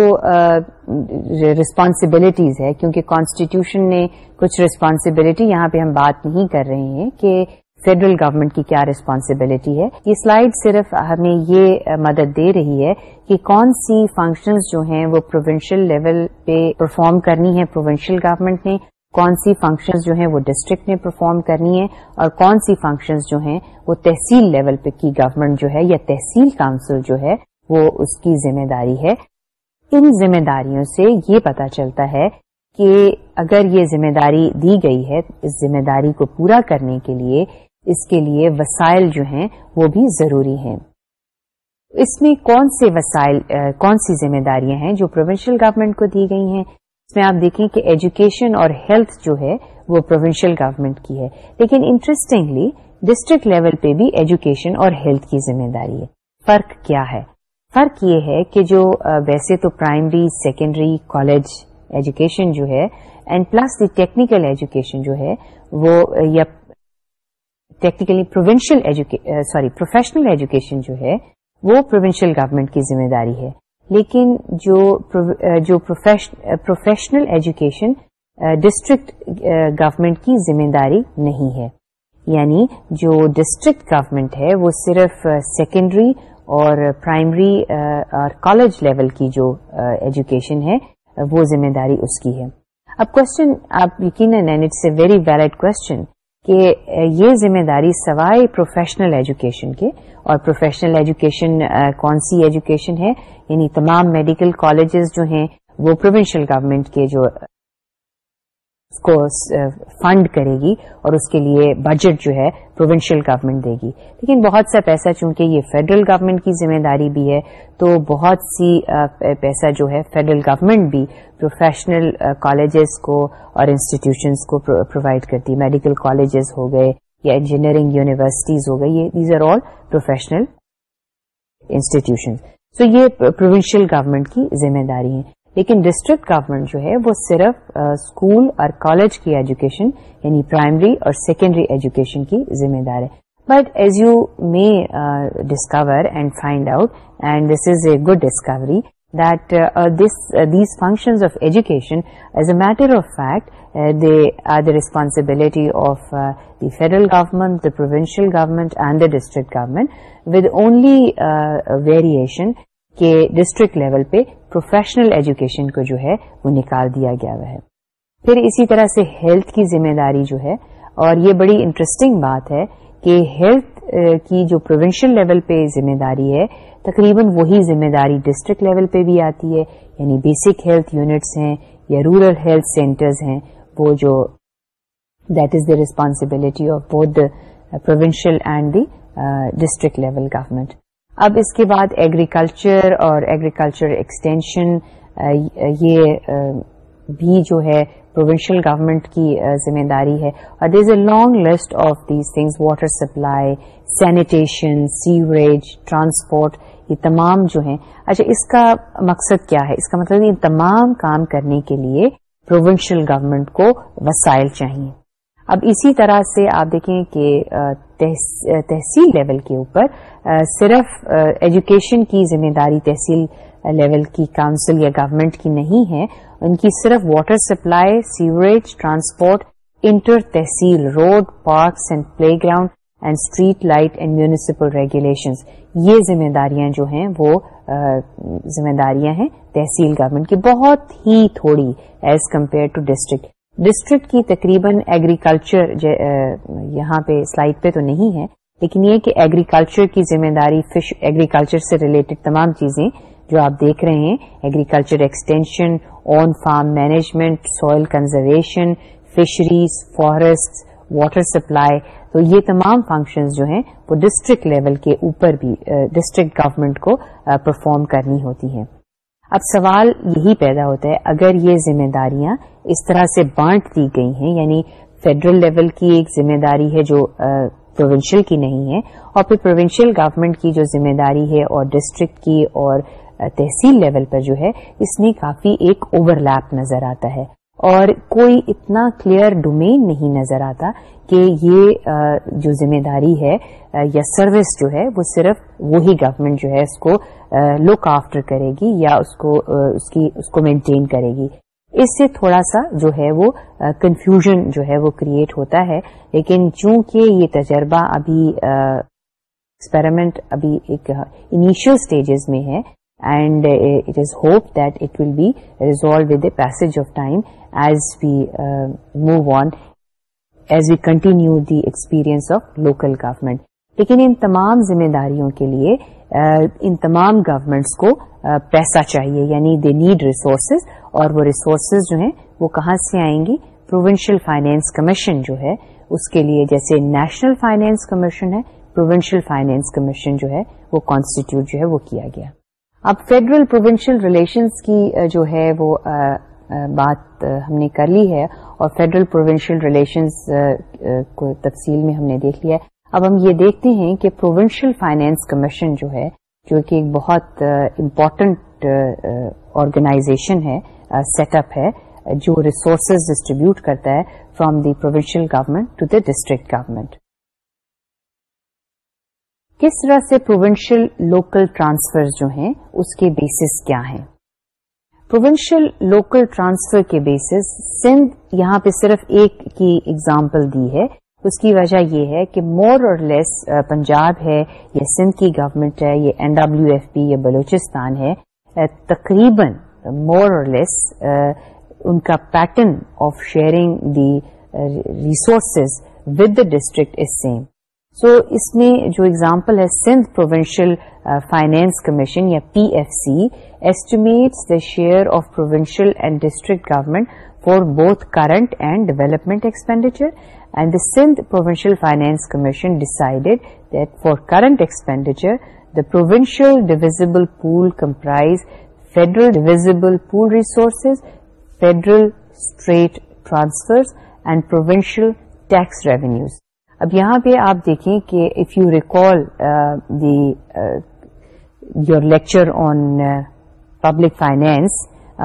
Speaker 1: ریسپانسبلٹیز ہے کیونکہ کانسٹیٹیوشن نے کچھ رسپانسبلٹی یہاں پہ ہم بات نہیں کر رہے ہیں کہ فیڈرل گورنمنٹ کی کیا ریسپانسبلٹی ہے یہ سلائیڈ صرف ہمیں یہ مدد دے رہی ہے کہ کون سی فنکشنز جو ہیں وہ پروونشل لیول پہ پرفارم کرنی ہے پروونشل گورنمنٹ نے کون سی فنکشنز جو ہیں وہ ڈسٹرکٹ نے پرفارم کرنی ہے اور کون سی فنکشنز جو ہیں وہ تحصیل لیول پہ کی گورنمنٹ جو ہے یا تحصیل کاؤنسل جو ہے وہ اس کی ذمہ داری ہے ان ذمہ داریوں سے یہ پتہ چلتا ہے کہ اگر یہ ذمہ داری دی گئی ہے اس ذمہ داری کو پورا کرنے کے لیے اس کے لیے وسائل جو ہیں وہ بھی ضروری ہیں اس میں کون سے وسائل کون سی ذمہ داریاں ہیں جو پروونشل گورنمنٹ کو دی گئی ہیں اس میں آپ دیکھیں کہ ایجوکیشن اور ہیلتھ جو ہے وہ پروونشل گورنمنٹ کی ہے لیکن انٹرسٹنگلی ڈسٹرکٹ لیول پہ بھی ایجوکیشن اور ہیلتھ کی ذمہ داری ہے فرق کیا ہے فرق یہ ہے کہ جو ویسے تو پرائمری سیکنڈری کالج ایجوکیشن جو ہے and plus the technical education جو ہے وہ یا technically provincial sorry professional education جو ہے وہ پروونشل گورمنٹ کی ذمہ داری ہے لیکن جو پروفیشنل ایجوکیشن ڈسٹرکٹ گورمنٹ کی ذمہ داری نہیں ہے یعنی جو ڈسٹرکٹ گورمنٹ ہے وہ صرف سیکنڈری uh, اور پرائمری uh, اور کالج لیول کی جو ایجوکیشن uh, ہے وہ ذمہ داری اس کی ہے اب کوشچن آپ یقیناً ویری ویلڈ کوشچن کہ یہ ذمہ داری سوائے پروفیشنل ایجوکیشن کے اور پروفیشنل ایجوکیشن کون سی ایجوکیشن ہے یعنی تمام میڈیکل کالجز جو ہیں وہ پروونشل گورنمنٹ کے جو کو فنڈ کرے گی اور اس کے لیے بجٹ جو ہے پروونشل گورنمنٹ دے گی لیکن بہت سا پیسہ چونکہ یہ فیڈرل گورنمنٹ کی ذمہ داری بھی ہے تو بہت سی پیسہ جو ہے فیڈرل گورنمنٹ بھی پروفیشنل کالجز کو اور انسٹیٹیوشنس کو پرووائڈ کرتی ہے میڈیکل کالجز ہو گئے یا انجینئرنگ یونیورسٹیز ہو گئی یہ these are all professional institution so یہ پروونشل گورنمنٹ کی ذمہ داری ہے لیکن ڈسٹرکٹ گورنمنٹ جو ہے وہ صرف اسکول اور کالج کی ایجوکیشن یعنی پرائمری اور سیکنڈری ایجوکیشن کی ذمہ دار ہے but as you may discover and find out and this is a good discovery that uh, uh, this, these functions of education, this these functions of education as a matter of fact the responsibility of the federal government the provincial government and the district government with only variation کہ district level پہ professional education کو جو ہے وہ نکال دیا گیا ہے پھر اسی طرح سے ہیلتھ کی ذمہ داری جو ہے اور یہ بڑی انٹرسٹنگ بات ہے کہ ہیلتھ کی جو پروونشل لیول پہ ذمہ داری ہے تقریباً وہی ذمہ داری ڈسٹرکٹ لیول پہ بھی آتی ہے یعنی بیسک ہیلتھ یونٹس ہیں یا رورل ہیلتھ سینٹرز ہیں وہ جو that is the responsibility of both the provincial and the district level government اب اس کے بعد ایگریکلچر اور ایگریکلچر ایکسٹینشن یہ بھی جو ہے پروونشل گورمنٹ کی ذمہ داری ہے اور there is a long list of these things water supply sanitation sewerage transport یہ تمام جو ہیں اچھا اس کا مقصد کیا ہے اس کا مطلب یہ تمام کام کرنے کے لیے پروونشل گورمنٹ کو وسائل چاہیے اب اسی طرح سے آپ دیکھیں کہ تحصیل لیول کے اوپر صرف ایجوکیشن کی ذمہ داری تحصیل لیول کی کاؤنسل یا گورنمنٹ کی نہیں ہے ان کی صرف water supply sewerage transport inter tehsil road parks and playground and street light and municipal regulations یہ ذمہ داریاں جو ہیں وہ ذمہ داریاں ہیں تحصیل گورنمنٹ کی بہت ہی تھوڑی as compare to district district کی تقریباً ایگریکلچر یہاں پہ سلائڈ پہ تو نہیں ہے لیکن یہ کہ ایگریکلچر کی ذمہ داری فش ایگریکلچر سے ریلیٹڈ تمام چیزیں جو آپ دیکھ رہے ہیں agriculture extension on farm management soil conservation fisheries forest water supply تو یہ تمام فنکشنز جو ہیں وہ ڈسٹرکٹ لیول کے اوپر بھی ڈسٹرکٹ گورمنٹ کو پرفارم کرنی ہوتی ہے اب سوال یہی پیدا ہوتا ہے اگر یہ ذمہ داریاں اس طرح سے بانٹ دی گئی ہیں یعنی فیڈرل لیول کی ایک ذمہ داری ہے جو پروونشل کی نہیں ہے اور پھر پروونشل گورنمنٹ کی جو ذمہ داری ہے اور ڈسٹرکٹ کی اور تحصیل لیول پر جو ہے اس میں کافی ایک اوور لیپ نظر آتا ہے اور کوئی اتنا کلیئر ڈومین نہیں نظر آتا کہ یہ جو ذمہ داری ہے یا سروس جو ہے وہ صرف وہی گورمنٹ جو ہے اس کو لک آفٹر کرے گی یا اس کو اس کی اس کو مینٹین کرے گی اس سے تھوڑا سا جو ہے وہ کنفیوژن جو ہے وہ کریٹ ہوتا ہے لیکن چونکہ یہ تجربہ ابھی ایکسپیرمنٹ ابھی ایک انیشیل اسٹیجز میں ہے and it is hope that it we resolve peace time as we move on as we continue the experience of local government لیکن ان تمام ذمہ داریوں کے لیے ان تمام گورمنٹس کو پیسہ چاہیے یعنی دے نیڈ ریسورسز اور وہ ریسورسز جو ہیں وہ کہاں سے آئیں گی پروونشل فائنینس کمیشن جو ہے اس کے لیے جیسے نیشنل فائنینس کمیشن ہے پروونشل فائنینس کمیشن جو ہے وہ کانسٹیٹیوٹ جو ہے وہ کیا گیا اب فیڈرل پروونشل ریلیشنز کی جو ہے وہ بات ہم نے کر لی ہے اور فیڈرل پروونشل ریلیشنز کو تفصیل میں ہم نے دیکھ لیا ہے اب ہم یہ دیکھتے ہیں کہ پروونشل فائنینس کمیشن جو ہے جو کہ ایک بہت امپورٹنٹ آرگنائزیشن ہے سیٹ اپ ہے جو ریسورسز ڈسٹریبیوٹ کرتا ہے from the provincial government to the district government کس طرح سے پروونشل لوکل ٹرانسفر جو ہیں اس کے بیسس کیا ہیں پروونشل لوکل ٹرانسفر کے بیسس سندھ یہاں پہ صرف ایک کی ایگزامپل دی ہے اس کی وجہ یہ ہے کہ مور اور لیس پنجاب ہے یا سندھ کی گورمنٹ ہے یا این ڈبلو ایف پی یا بلوچستان ہے تقریباً مور اور لیس ان کا pattern of sharing the resources with the district is same so so, اس میں جو اگزامپل ہے سندھ پروونشل فائنینس کمیشن یا P F C estimates the share of provincial and district government for both current and development expenditure and the Sindh provincial finance commission decided that for current expenditure the provincial divisible pool comprise federal divisible pool resources federal straight transfers and provincial tax revenues اب یہاں پہ آپ دیکھیں کہ if you recall the your lecture on public finance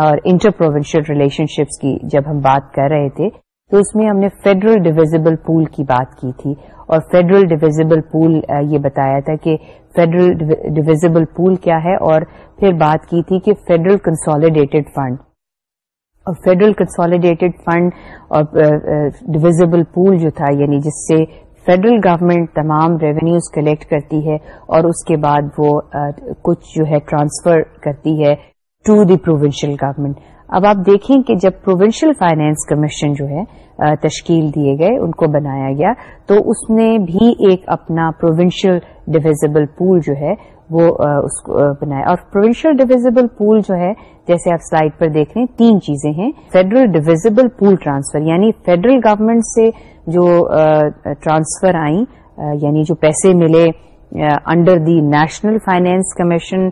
Speaker 1: اور inter provincial relationships کی جب ہم بات کر رہے تھے تو اس میں ہم نے فیڈرل ڈویزیبل پول کی بات کی تھی اور فیڈرل ڈویزیبل پول یہ بتایا تھا کہ فیڈرل ڈویزیبل پول کیا ہے اور پھر بات کی تھی کہ federal consolidated fund federal consolidated fund اور ڈویزبل پول جو تھا یعنی جس سے فیڈرل گورنمنٹ تمام ریونیوز کلیکٹ کرتی ہے اور اس کے بعد وہ uh, کچھ جو ہے ٹرانسفر کرتی ہے ٹو دی پروونشل گورنمنٹ اب آپ دیکھیں کہ جب پروونشل فائنینس کمیشن جو ہے تشکیل دیے گئے ان کو بنایا گیا تو اس نے بھی ایک اپنا پروونشل ڈویزبل پول جو ہے وہ اس کو بنایا اور پروونشل ڈویزیبل پول جو ہے جیسے آپ سلائڈ پر دیکھ رہے ہیں تین چیزیں ہیں فیڈرل ڈویزبل پول ٹرانسفر یعنی فیڈرل گورمنٹ سے جو ٹرانسفر آئیں یعنی جو پیسے ملے under the national finance commission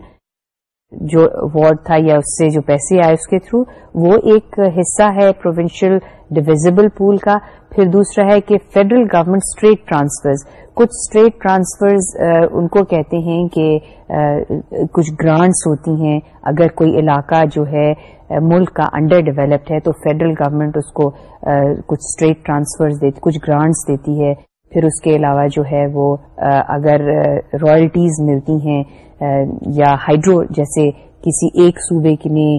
Speaker 1: جو وارڈ تھا یا اس سے جو پیسے آئے اس کے تھرو وہ ایک حصہ ہے پروونشل ڈویزبل پول کا پھر دوسرا ہے کہ فیڈرل گورنمنٹ اسٹریٹ ٹرانسفرز کچھ اسٹریٹ ٹرانسفرز ان کو کہتے ہیں کہ کچھ گرانٹس ہوتی ہیں اگر کوئی علاقہ جو ہے ملک کا انڈر ڈیولپڈ ہے تو فیڈرل گورنمنٹ اس کو کچھ اسٹریٹ ٹرانسفر کچھ گرانٹس دیتی ہے پھر اس کے علاوہ جو ہے وہ اگر رائلٹیز ملتی ہیں یا ہائیڈرو جیسے کسی ایک صوبے کے میں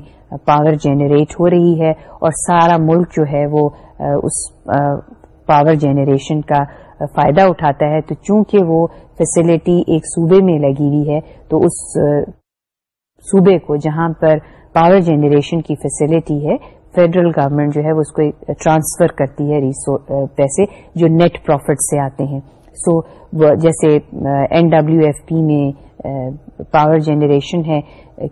Speaker 1: پاور جنریٹ ہو رہی ہے اور سارا ملک جو ہے وہ اس پاور جنریشن کا فائدہ اٹھاتا ہے تو چونکہ وہ فیسلٹی ایک صوبے میں لگی ہوئی ہے تو اس صوبے کو جہاں پر پاور جنریشن کی فیسلٹی ہے فیڈرل گورنمنٹ جو ہے وہ اس کو ٹرانسفر کرتی ہے پیسے جو نیٹ پروفٹ سے آتے ہیں سو so, جیسے این ڈبلو ایف پی میں پاور جنریشن ہے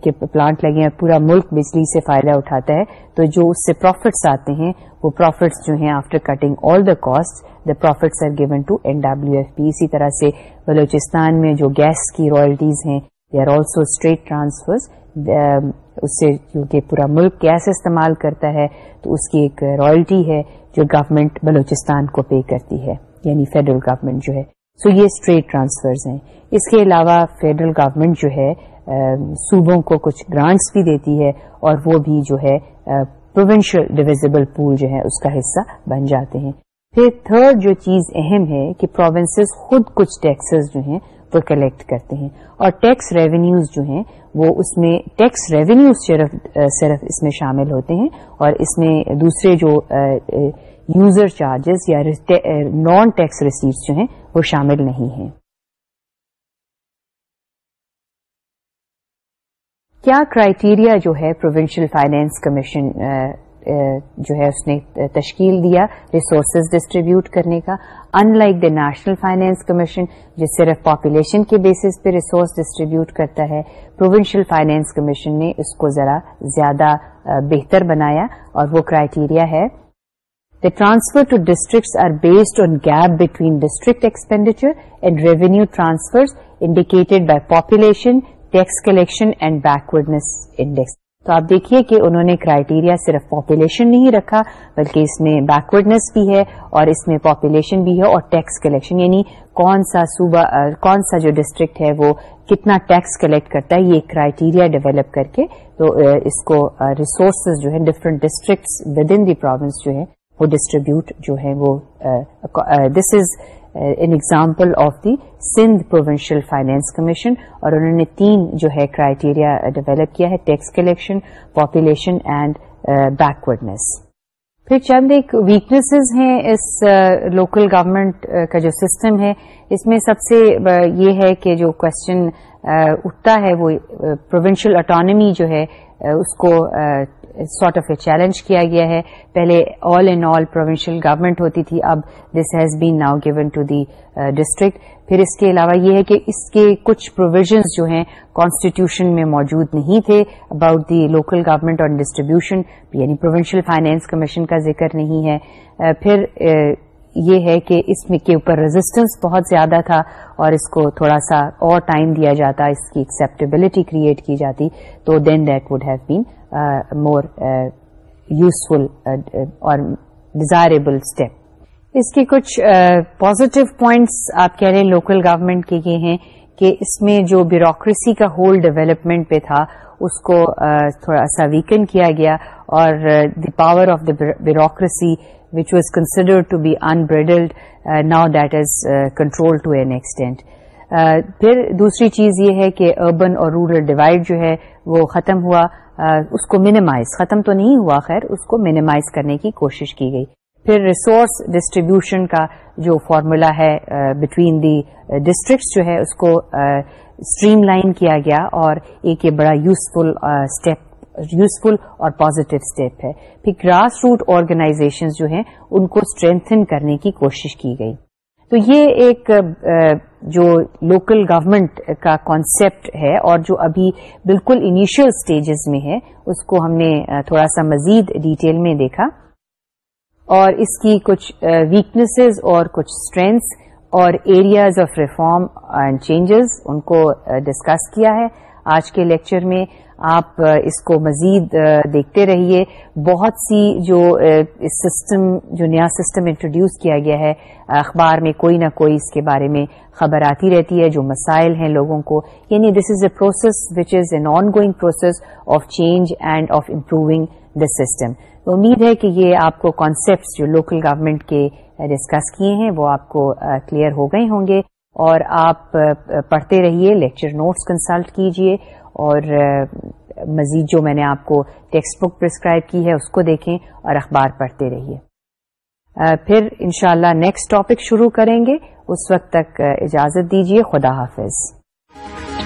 Speaker 1: کہ پلانٹ لگے ہیں پورا ملک بجلی سے فائدہ اٹھاتا ہے تو جو اس سے پروفٹس آتے ہیں وہ پروفٹس جو ہیں after cutting all the cost the profits are given to N W F P اسی طرح سے بلوچستان میں جو گیس کی رائلٹیز ہیں they are also straight transfer اس سے کیونکہ پورا ملک گیس استعمال کرتا ہے تو اس کی ایک رائلٹی ہے جو گورمنٹ بلوچستان کو پے کرتی ہے یعنی فیڈرل گورمنٹ جو ہے سو یہ اسٹریٹ ٹرانسفرز ہیں اس کے علاوہ فیڈرل گورنمنٹ جو ہے صوبوں کو کچھ گرانٹس بھی دیتی ہے اور وہ بھی جو ہے پروونشل ڈویزبل پول جو ہے اس کا حصہ بن جاتے ہیں پھر تھرڈ جو چیز اہم ہے کہ پروونسز خود کچھ ٹیکسز جو ہیں وہ کلیکٹ کرتے ہیں اور ٹیکس ریونیوز جو ہیں وہ اس میں ٹیکس ریونیوز صرف اس میں شامل ہوتے ہیں اور اس میں دوسرے جو یوزر چارجز یا نان ٹیکس ریسیٹس جو ہیں وہ شامل نہیں ہیں کیا کرائیٹیریا جو ہے پروونشل فائنینس کمیشن جو ہے اس نے تشکیل دیا ریسورسز ڈسٹریبیوٹ کرنے کا in like the national finance commission جو صرف پاپولیشن کے بیسس پہ ریسورس ڈسٹریبیوٹ کرتا ہے پروونشل فائنینس کمیشن نے اس کو ذرا زیادہ بہتر بنایا اور وہ کرائیٹیریا ہے The transfer to districts are based on gap between district expenditure and revenue transfers indicated by population, tax collection and backwardness index. تو آپ دیکھیے کہ انہوں نے کرائیٹیریا صرف پاپولیشن نہیں رکھا بلکہ اس میں بیکورڈنس بھی ہے اور اس میں پاپولیشن بھی ہے اور ٹیکس کلیکشن یعنی کون سا صوبہ کون سا جو ڈسٹرکٹ ہے وہ کتنا ٹیکس کلیکٹ کرتا ہے یہ کرائیٹیریا ڈیولپ کر کے تو اس کو ریسورسز جو ہے different districts within the province جو ہے وہ ڈسٹریبیوٹ جو ہے وہ this is an example of the Sindh provincial finance commission اور انہوں نے تین جو ہے کرائیٹیریا ڈیولپ uh, کیا ہے tax collection population and backwardness پھر چند ایک ویکنیسز ہیں اس لوکل uh, گورمنٹ uh, کا جو سسٹم ہے اس میں سب سے یہ ہے کہ جو کوشچن اٹھتا ہے وہ پروونشل اٹانمی جو ہے اس کو سارٹ آف اے چیلنج کیا گیا ہے پہلے all and all provincial government ہوتی تھی اب this has been now given to the district پھر اس کے علاوہ یہ ہے کہ اس کے کچھ پروویژنز جو ہیں کانسٹیٹیوشن میں موجود نہیں تھے اباؤٹ دی لوکل گورمنٹ اور ڈسٹریبیوشن یعنی پروونشل فائنینس کمیشن کا ذکر نہیں ہے uh, پھر uh, یہ ہے کہ اس میں کے اوپر رزسٹینس بہت زیادہ تھا اور اس کو تھوڑا سا اور ٹائم دیا جاتا اس کی ایکسپٹیبلٹی کریٹ کی جاتی تو then that would have been more useful or desirable step اس کے کچھ پازیٹو پوائنٹس آپ کہہ رہے ہیں لوکل گورمنٹ کے یہ ہیں کہ اس میں جو بیوروکریسی کا ہول ڈیولپمنٹ پہ تھا اس کو تھوڑا سا ویکن کیا گیا اور the power of the bureaucracy which was considered to be unbridled now that is control to an extent پھر دوسری چیز یہ ہے کہ اربن اور رورل ڈیوائڈ جو ہے وہ ختم ہوا اس کو منیمائز ختم تو نہیں ہوا خیر اس کو منیمائز کرنے کی کوشش کی گئی پھر ریسورس ڈسٹریبیوشن کا جو فارمولا ہے بٹوین دی ڈسٹرکٹس جو ہے اس کو اسٹریم لائن کیا گیا اور ایک یہ بڑا یوزفل اسٹیپ یوزفل اور پازیٹو اسٹیپ ہے پھر گراس روٹ آرگنائزیشن جو ہیں ان کو اسٹرینتھن کرنے کی کوشش کی گئی تو یہ ایک جو لوکل گورمنٹ کا کانسیپٹ ہے اور جو ابھی بالکل انیشیل سٹیجز میں ہے اس کو ہم نے تھوڑا سا مزید ڈیٹیل میں دیکھا اور اس کی کچھ ویکنیسز اور کچھ اسٹرینتھس اور areas of reform and changes ان کو ڈسکس کیا ہے آج کے لیکچر میں آپ اس کو مزید دیکھتے رہیے بہت سی جو سسٹم جو نیا سسٹم انٹروڈیوس کیا گیا ہے اخبار میں کوئی نہ کوئی اس کے بارے میں خبر آتی رہتی ہے جو مسائل ہیں لوگوں کو یعنی this is a process which is an ongoing process of change and of improving the system امید ہے کہ یہ آپ کو کانسیپٹس جو لوکل گورنمنٹ کے ڈسکس کیے ہیں وہ آپ کو کلیئر ہو گئے ہوں گے اور آپ پڑھتے رہیے لیکچر نوٹس کنسلٹ کیجئے اور مزید جو میں نے آپ کو ٹیکسٹ بک پرسکرائب کی ہے اس کو دیکھیں اور اخبار پڑھتے رہیے پھر انشاءاللہ اللہ نیکسٹ ٹاپک شروع کریں گے اس وقت تک اجازت دیجیے خدا حافظ